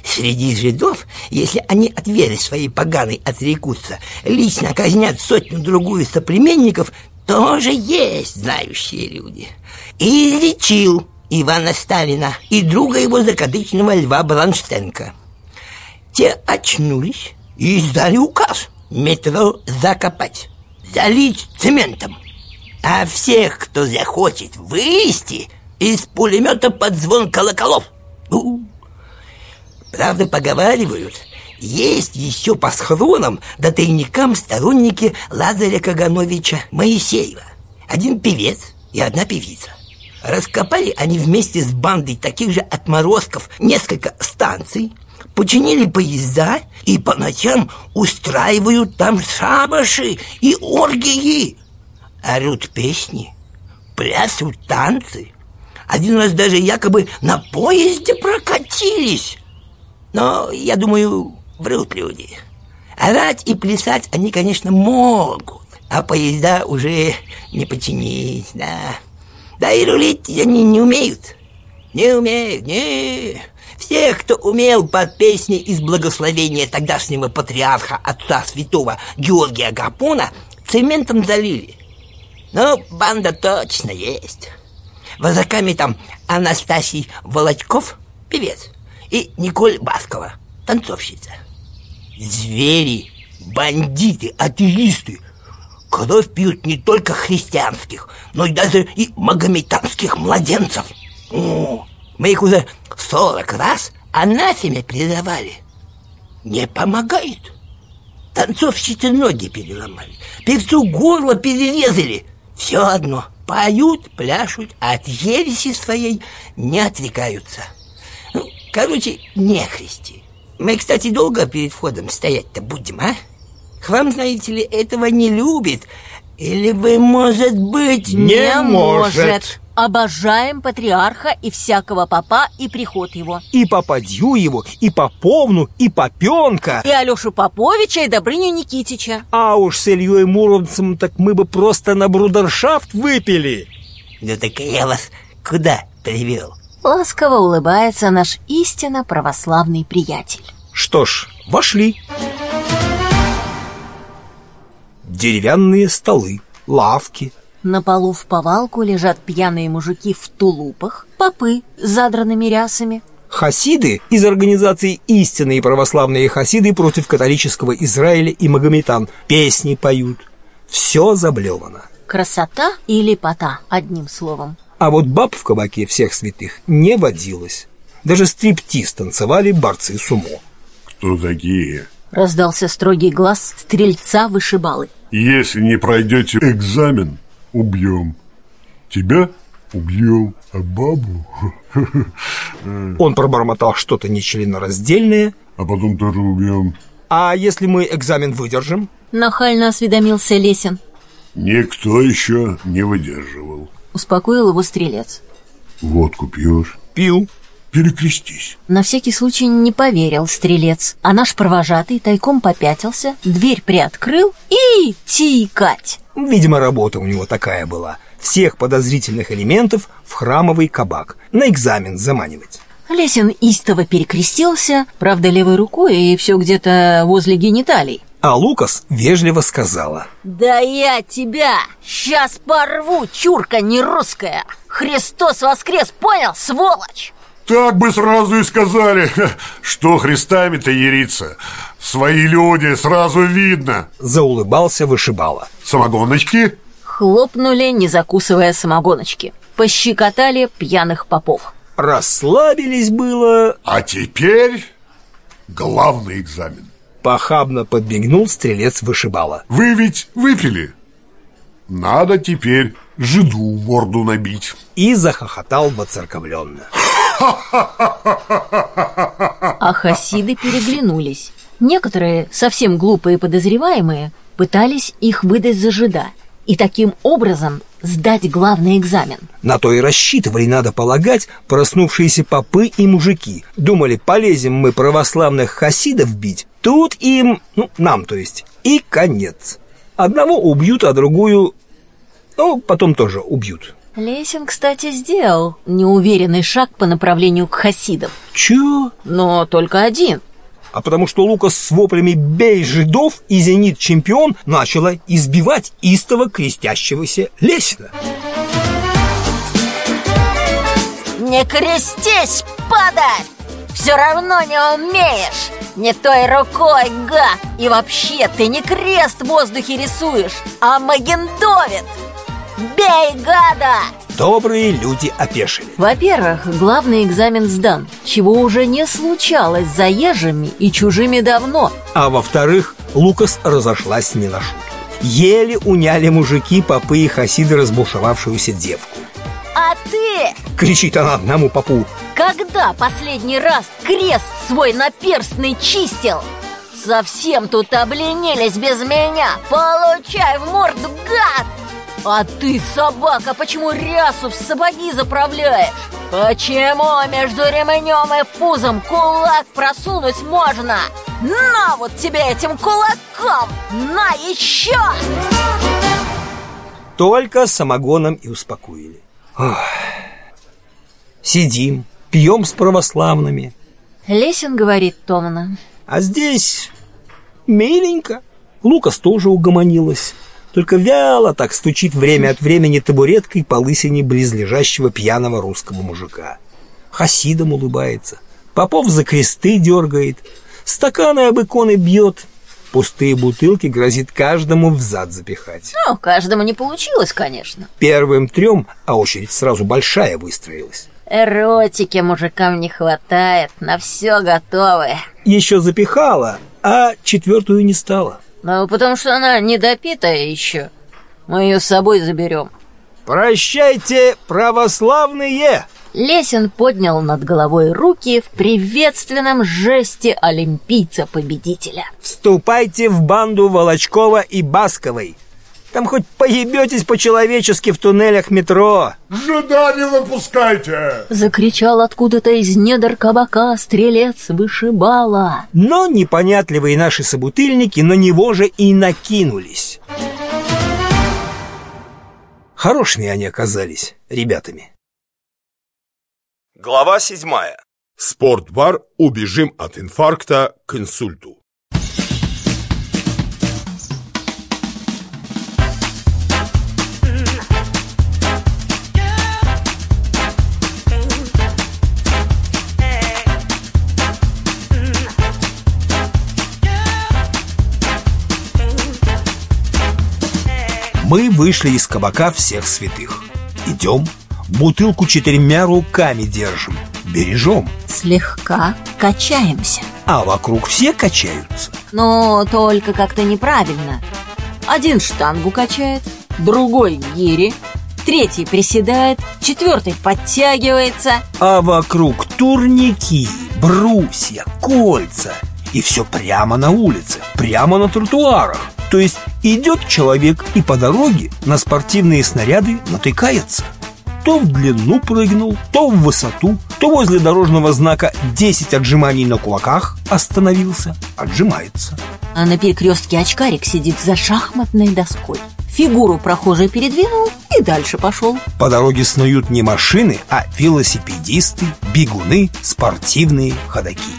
Среди жидов, если они от веры своей поганой отрекутся, лично казнят сотню-другую соплеменников, тоже есть знающие люди. И лечил Ивана Сталина и друга его закадычного Льва Бронштенка. Те очнулись и издали указ метро закопать, залить цементом. А всех, кто захочет вылезти, из пулемета под звон колоколов. У Правда, поговаривают, есть еще по схронам да тайникам сторонники Лазаря Кагановича Моисеева. Один певец и одна певица. Раскопали они вместе с бандой таких же отморозков несколько станций, починили поезда и по ночам устраивают там шабаши и оргии. Орут песни, плясут танцы. Один раз даже якобы на поезде прокатились. Но, я думаю, врут люди. Орать и плясать они, конечно, могут, а поезда уже не починить, да. Да и рулить они не умеют. Не умеют, не. Всех, кто умел под песни из благословения тогдашнего патриарха отца святого Георгия Гапона, цементом залили. Но банда точно есть. Вожаками там Анастасий Волочков, певец, и Николь Баскова, танцовщица. Звери, бандиты, атеисты. Кровь пьют не только христианских, но и даже и магометанских младенцев. О, мы их уже сорок раз анафеме предавали. Не помогает. Танцовщицы ноги переломали, певцу горло перерезали. Все одно, поют, пляшут, а от ереси своей не отрекаются. Ну, короче, не христи. Мы, кстати, долго перед входом стоять-то будем, а? Храм, знаете ли, этого не любит. Или вы, может быть... Не, может. Обожаем патриарха и всякого попа и приход его. И попадью его, и поповну, и попенка. И Алешу Поповича, и Добрыню Никитича. А уж с Ильей Муромцем так мы бы просто на брудершафт выпили. Ну так я вас куда привел? Ласково улыбается наш истинно православный приятель. Что ж, вошли. Деревянные столы, лавки. На полу в повалку лежат пьяные мужики в тулупах, попы с задранными рясами. Хасиды из организации «Истинные православные хасиды против католического Израиля и магометан» песни поют. Все заблевано. Красота и лепота, одним словом. А вот баб в кабаке всех святых не водилось. Даже стриптиз танцевали борцы сумо. Кто такие? Раздался строгий глаз стрельца вышибалы. Если не пройдете экзамен, убьем. Тебя убьем, а бабу... Он пробормотал что-то нечленораздельное. А потом тоже убьем. А если мы экзамен выдержим? Нахально осведомился Лесин. Никто еще не выдерживал. Успокоил его стрелец. Водку пьешь? Пью. Перекрестись. На всякий случай не поверил стрелец, а наш провожатый тайком попятился, дверь приоткрыл и тикать. Видимо, работа у него такая была. Всех подозрительных элементов в храмовый кабак. На экзамен заманивать. Лесин истово перекрестился, правда, левой рукой и все где-то возле гениталий. А Лукас вежливо сказала. Да я тебя сейчас порву, чурка не русская. Христос воскрес, понял, сволочь? Так бы сразу и сказали, что Христами-то ерится. Свои люди, сразу видно. Заулыбался вышибала. Самогоночки? Хлопнули, не закусывая самогоночки. Пощекотали пьяных попов. Расслабились было. А теперь главный экзамен. Похабно подбегнул стрелец вышибала. Вы ведь выпили? Надо теперь жиду морду набить. И захохотал воцерковленно. А хасиды переглянулись. Некоторые, совсем глупые подозреваемые, пытались их выдать за жида и таким образом сдать главный экзамен. На то и рассчитывали, надо полагать, проснувшиеся попы и мужики. Думали, полезем мы православных хасидов бить, тут им, ну, нам то есть, и конец. Одного убьют, а другую, ну, потом тоже убьют. Лесин, кстати, сделал неуверенный шаг по направлению к хасидам. Чё? Но только один. А потому что Лукас с воплями «бей жидов» и «зенит-чемпион» начала избивать истово крестящегося Лесина. Не крестись, падаль! Все равно не умеешь! Не той рукой, гад! И вообще, ты не крест в воздухе рисуешь, а магендовит! Бей, гада! Добрые люди опешили. Во-первых, главный экзамен сдан, чего уже не случалось с заезжими и чужими давно. А во-вторых, Лукас разошлась не на шутку. Еле уняли мужики, попы и хасиды разбушевавшуюся девку. А ты? Кричит она одному попу. Когда последний раз крест свой наперстный чистил? Совсем тут обленились без меня Получай в морду, гад! А ты, собака, почему рясу в сапоги заправляешь? Почему между ремнем и пузом кулак просунуть можно? На вот тебе этим кулаком! На еще! Только самогоном и успокоили. Ох. Сидим, пьем с православными. Лесин говорит томно. А здесь миленько. Лукас тоже угомонилась. Только вяло так стучит время от времени табуреткой по лысине близлежащего пьяного русского мужика. Хасидом улыбается. Попов за кресты дергает. Стаканы об иконы бьет. Пустые бутылки грозит каждому в зад запихать. Ну, каждому не получилось, конечно. Первым трем, а очередь сразу большая выстроилась. Эротики мужикам не хватает, на все готовы. Еще запихала, а четвертую не стала. Ну, потому что она недопитая еще. Мы ее с собой заберем. Прощайте, православные! Лесин поднял над головой руки в приветственном жесте олимпийца-победителя. Вступайте в банду Волочкова и Басковой. Там хоть поебетесь по-человечески в туннелях метро. Жида не выпускайте! Закричал откуда-то из недр кабака стрелец вышибала. Но непонятливые наши собутыльники на него же и накинулись. Хорошими они оказались, ребятами. Глава седьмая. Спортбар «Убежим от инфаркта к инсульту». Мы вышли из кабака всех святых. Идем, бутылку четырьмя руками держим, бережем. Слегка качаемся. А вокруг все качаются. Но только как-то неправильно. Один штангу качает, другой гири, третий приседает, четвертый подтягивается. А вокруг турники, брусья, кольца. И все прямо на улице, прямо на тротуарах. То есть идет человек и по дороге на спортивные снаряды натыкается. То в длину прыгнул, то в высоту, то возле дорожного знака 10 отжиманий на кулаках остановился, отжимается. А на перекрестке очкарик сидит за шахматной доской. Фигуру прохожий передвинул и дальше пошел. По дороге снуют не машины, а велосипедисты, бегуны, спортивные ходаки.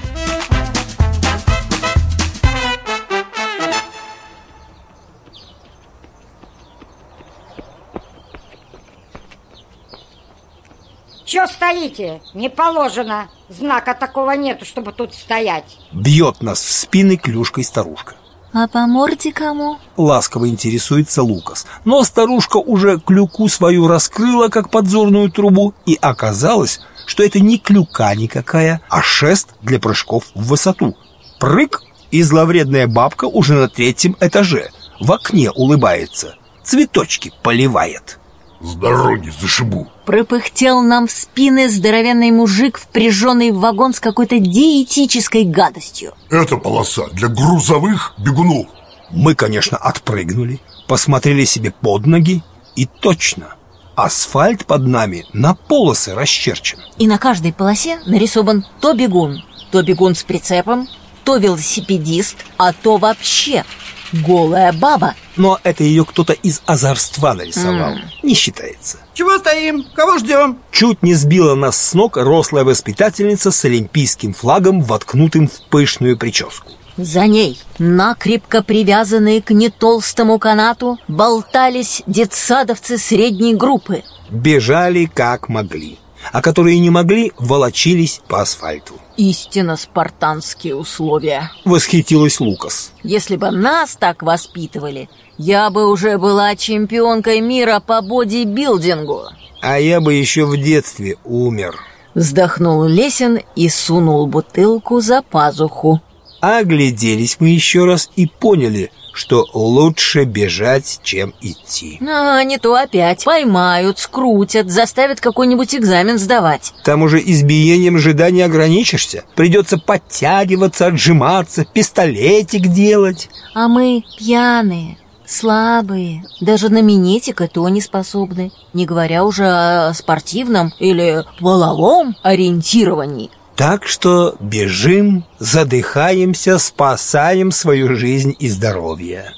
Че стоите? Не положено. Знака такого нету, чтобы тут стоять. Бьет нас в спины клюшкой старушка. А по морде кому? Ласково интересуется Лукас. Но старушка уже клюку свою раскрыла, как подзорную трубу, и оказалось, что это не клюка никакая, а шест для прыжков в высоту. Прыг, И зловредная бабка уже на третьем этаже, в окне улыбается, цветочки поливает. С дороги зашибу. Пропыхтел нам в спины здоровенный мужик, впряженный в вагон с какой-то диетической гадостью. Это полоса для грузовых бегунов. Мы, конечно, отпрыгнули, посмотрели себе под ноги, и точно, асфальт под нами на полосы расчерчен. И на каждой полосе нарисован то бегун, то бегун с прицепом, то велосипедист, а то вообще голая баба. Но это ее кто-то из озорства нарисовал. Mm. Не считается. Чего стоим? Кого ждем? Чуть не сбила нас с ног рослая воспитательница с олимпийским флагом, воткнутым в пышную прическу. За ней, накрепко привязанные к нетолстому канату, болтались детсадовцы средней группы. Бежали как могли, а которые не могли, волочились по асфальту. Истинно спартанские условия. Восхитилась Лукас. Если бы нас так воспитывали, я бы уже была чемпионкой мира по бодибилдингу. А я бы еще в детстве умер. Вздохнул Лесин и сунул бутылку за пазуху. Огляделись мы еще раз и поняли, что лучше бежать, чем идти. А, не то опять. Поймают, скрутят, заставят какой-нибудь экзамен сдавать. Там уже избиением жида не ограничишься. Придется подтягиваться, отжиматься, пистолетик делать. А мы пьяные, слабые, даже на минетик и то не способны, не говоря уже о спортивном или половом ориентировании. Так что бежим, задыхаемся, спасаем свою жизнь и здоровье.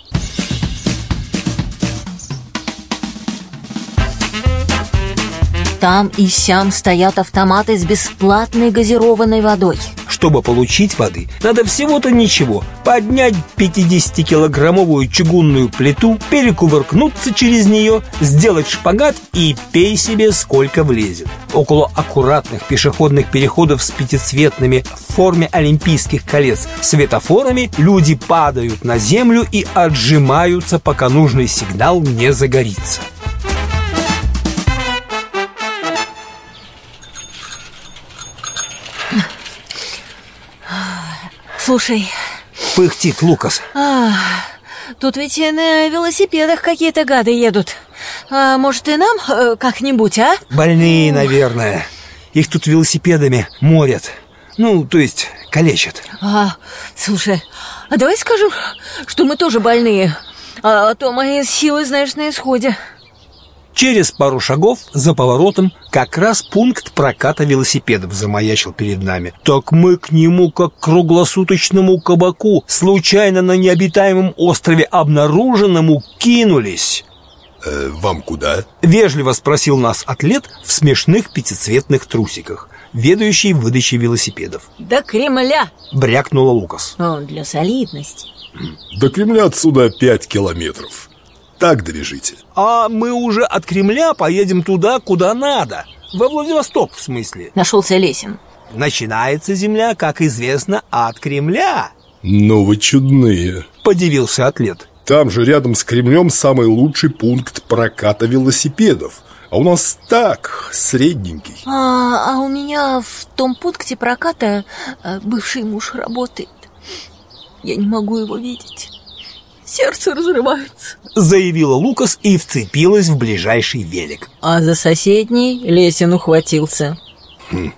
Там и сям стоят автоматы с бесплатной газированной водой. Чтобы получить воды, надо всего-то ничего. Поднять 50-килограммовую чугунную плиту, перекувыркнуться через нее, сделать шпагат и пей себе сколько влезет. Около аккуратных пешеходных переходов с пятицветными в форме олимпийских колец светофорами люди падают на землю и отжимаются, пока нужный сигнал не загорится. Слушай. Пыхтит Лукас. А, тут ведь на велосипедах какие-то гады едут. А, может, и нам э, как-нибудь, а? Больные, наверное. Их тут велосипедами морят. Ну, то есть калечат. А, слушай, а давай скажем, что мы тоже больные. А то мои силы, знаешь, на исходе. Через пару шагов за поворотом как раз пункт проката велосипедов замаячил перед нами. Так мы к нему, как к круглосуточному кабаку, случайно на необитаемом острове обнаруженному, кинулись. Э, «Вам куда?» — вежливо спросил нас атлет в смешных пятицветных трусиках, ведающий выдачей велосипедов. «До Кремля!» — брякнула Лукас. О, «Для солидности». «До Кремля отсюда пять километров» так добежите. А мы уже от Кремля поедем туда, куда надо. Во Владивосток, в смысле. Нашелся Лесин. Начинается земля, как известно, от Кремля. Ну вы чудные. Подивился атлет. Там же рядом с Кремлем самый лучший пункт проката велосипедов. А у нас так, средненький. А, а у меня в том пункте проката э, бывший муж работает. Я не могу его видеть. Сердце разрывается. Заявила Лукас и вцепилась в ближайший велик. А за соседний Лесин ухватился. Хм.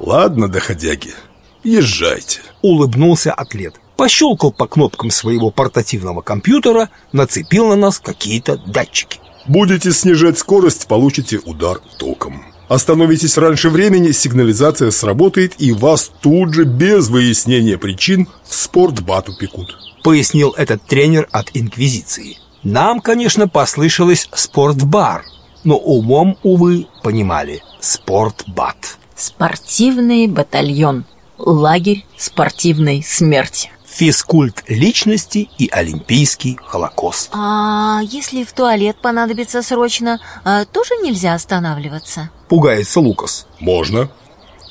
Ладно, доходяги, езжайте. Улыбнулся атлет. Пощелкал по кнопкам своего портативного компьютера Нацепил на нас какие-то датчики. Будете снижать скорость, получите удар током. Остановитесь раньше времени, сигнализация сработает И вас тут же, без выяснения причин, в спортбат упекут пояснил этот тренер от Инквизиции. Нам, конечно, послышалось спортбар, но умом, увы, понимали спортбат. Спортивный батальон. Лагерь спортивной смерти. Физкульт личности и Олимпийский Холокост. А если в туалет понадобится срочно, а, тоже нельзя останавливаться? Пугается Лукас. Можно.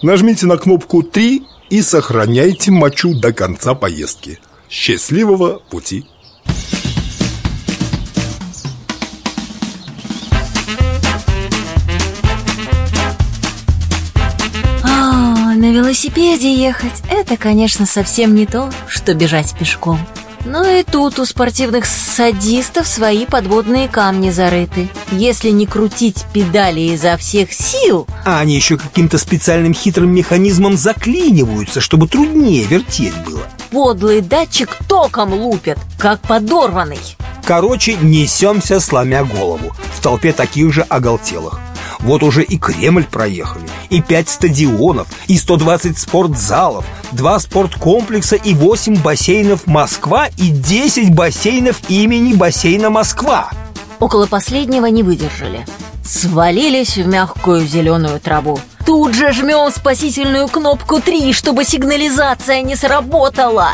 Нажмите на кнопку 3 и сохраняйте мочу до конца поездки. Счастливого пути! А, на велосипеде ехать – это, конечно, совсем не то, что бежать пешком. Но и тут у спортивных садистов свои подводные камни зарыты. Если не крутить педали изо всех сил... А они еще каким-то специальным хитрым механизмом заклиниваются, чтобы труднее вертеть было. Подлый датчик током лупит, как подорванный. Короче, несемся, сломя голову, в толпе таких же оголтелых. Вот уже и Кремль проехали, и пять стадионов, и 120 спортзалов, два спорткомплекса и 8 бассейнов Москва и 10 бассейнов имени бассейна Москва. Около последнего не выдержали. Свалились в мягкую зеленую траву. Тут же жмем спасительную кнопку 3, чтобы сигнализация не сработала.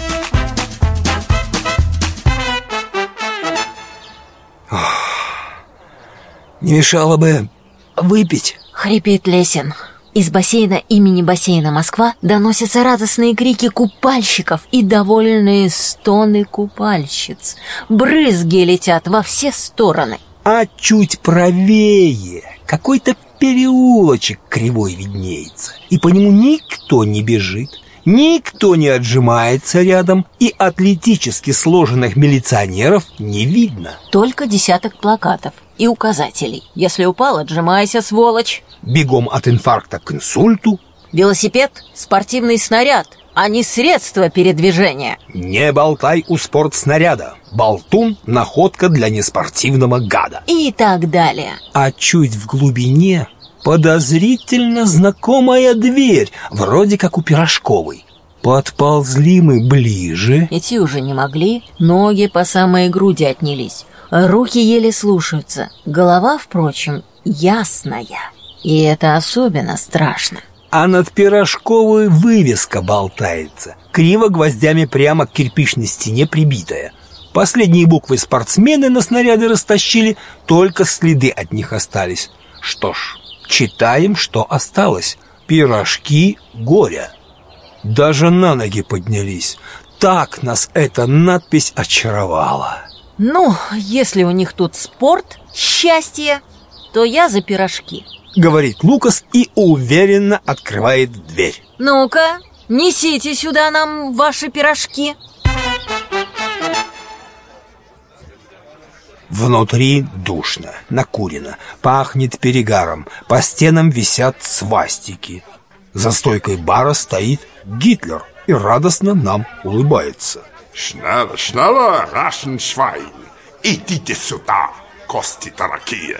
Не мешало бы выпить. Хрипит Лесин. Из бассейна имени бассейна Москва доносятся радостные крики купальщиков и довольные стоны купальщиц. Брызги летят во все стороны. А чуть правее какой-то переулочек кривой виднеется, и по нему никто не бежит, никто не отжимается рядом, и атлетически сложенных милиционеров не видно. Только десяток плакатов и указателей. Если упал, отжимайся, сволочь. Бегом от инфаркта к инсульту. Велосипед – спортивный снаряд, а не средство передвижения. Не болтай у спортснаряда. Болтун – находка для неспортивного гада. И так далее. А чуть в глубине подозрительно знакомая дверь, вроде как у пирожковой. Подползли мы ближе. Идти уже не могли, ноги по самой груди отнялись. Руки еле слушаются. Голова, впрочем, ясная. И это особенно страшно. А над пирожковой вывеска болтается, криво гвоздями прямо к кирпичной стене прибитая. Последние буквы спортсмены на снаряды растащили, только следы от них остались. Что ж, читаем, что осталось. Пирожки горя. Даже на ноги поднялись. Так нас эта надпись очаровала. Ну, если у них тут спорт, счастье, то я за пирожки. Говорит Лукас и уверенно открывает дверь. Ну-ка, несите сюда нам ваши пирожки. Внутри душно, накурено, пахнет перегаром, по стенам висят свастики. За стойкой бара стоит Гитлер и радостно нам улыбается. Schneller, schneller, Raschenschwein! Идите сюда, кости дорогие!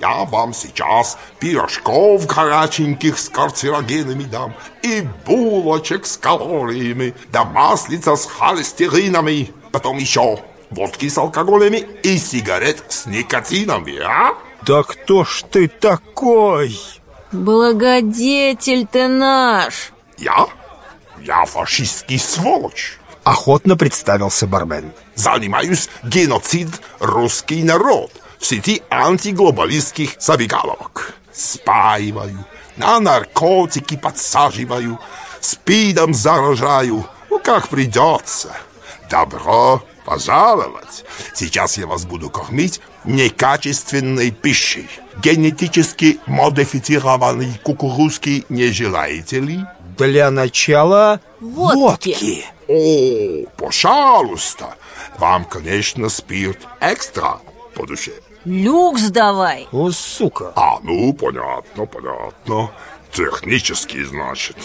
Я вам сейчас пирожков горяченьких с карцерогенами дам и булочек с калориями, да маслица с холестеринами, потом еще водки с алкоголями и сигарет с никотинами, а? Да кто ж ты такой? Благодетель ты наш! Я? Я фашистский сволочь. Охотно представился бармен. Занимаюсь геноцид русский народ в сети антиглобалистских забегаловок. Спаиваю, на наркотики подсаживаю, спидом заражаю, ну как придется. Добро пожаловать. Сейчас я вас буду кормить некачественной пищей. Генетически модифицированный кукурузки не желаете ли? Для начала водки. водки. О, пожалуйста. Вам, конечно, спирт экстра по душе. Люкс давай. О, сука. А, ну, понятно, понятно. Технический, значит.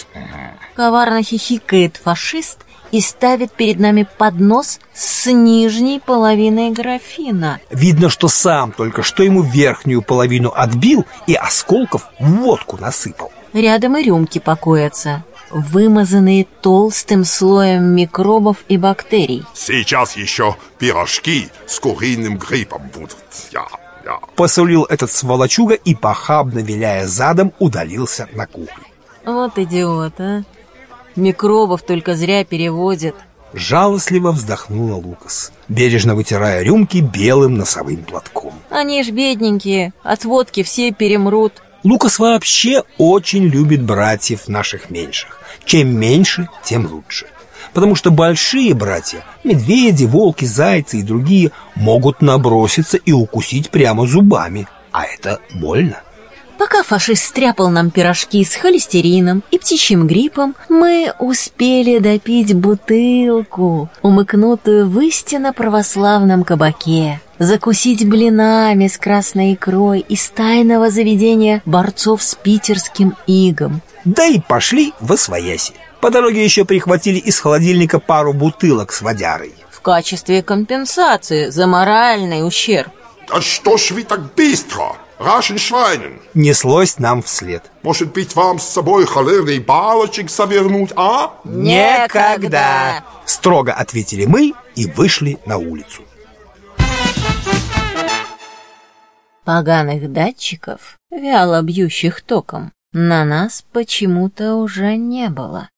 Коварно хихикает фашист и ставит перед нами поднос с нижней половиной графина. Видно, что сам только что ему верхнюю половину отбил и осколков в водку насыпал. Рядом и рюмки покоятся, вымазанные толстым слоем микробов и бактерий. Сейчас еще пирожки с куриным гриппом будут. Я, я. Посулил этот сволочуга и, похабно виляя задом, удалился на кухню. Вот идиот, а. Микробов только зря переводит. Жалостливо вздохнула Лукас, бережно вытирая рюмки белым носовым платком. Они ж бедненькие, от водки все перемрут. Лукас вообще очень любит братьев наших меньших. Чем меньше, тем лучше. Потому что большие братья, медведи, волки, зайцы и другие, могут наброситься и укусить прямо зубами. А это больно. Пока фашист стряпал нам пирожки с холестерином и птичьим гриппом, мы успели допить бутылку, умыкнутую в истинно православном кабаке, закусить блинами с красной икрой из тайного заведения борцов с питерским игом. Да и пошли в освояси. По дороге еще прихватили из холодильника пару бутылок с водярой. В качестве компенсации за моральный ущерб. Да что ж вы так быстро? Рашен Швайнен. Неслось нам вслед. Может быть, вам с собой холерный балочек завернуть, а? Никогда! Строго ответили мы и вышли на улицу. Поганых датчиков, вяло бьющих током, на нас почему-то уже не было.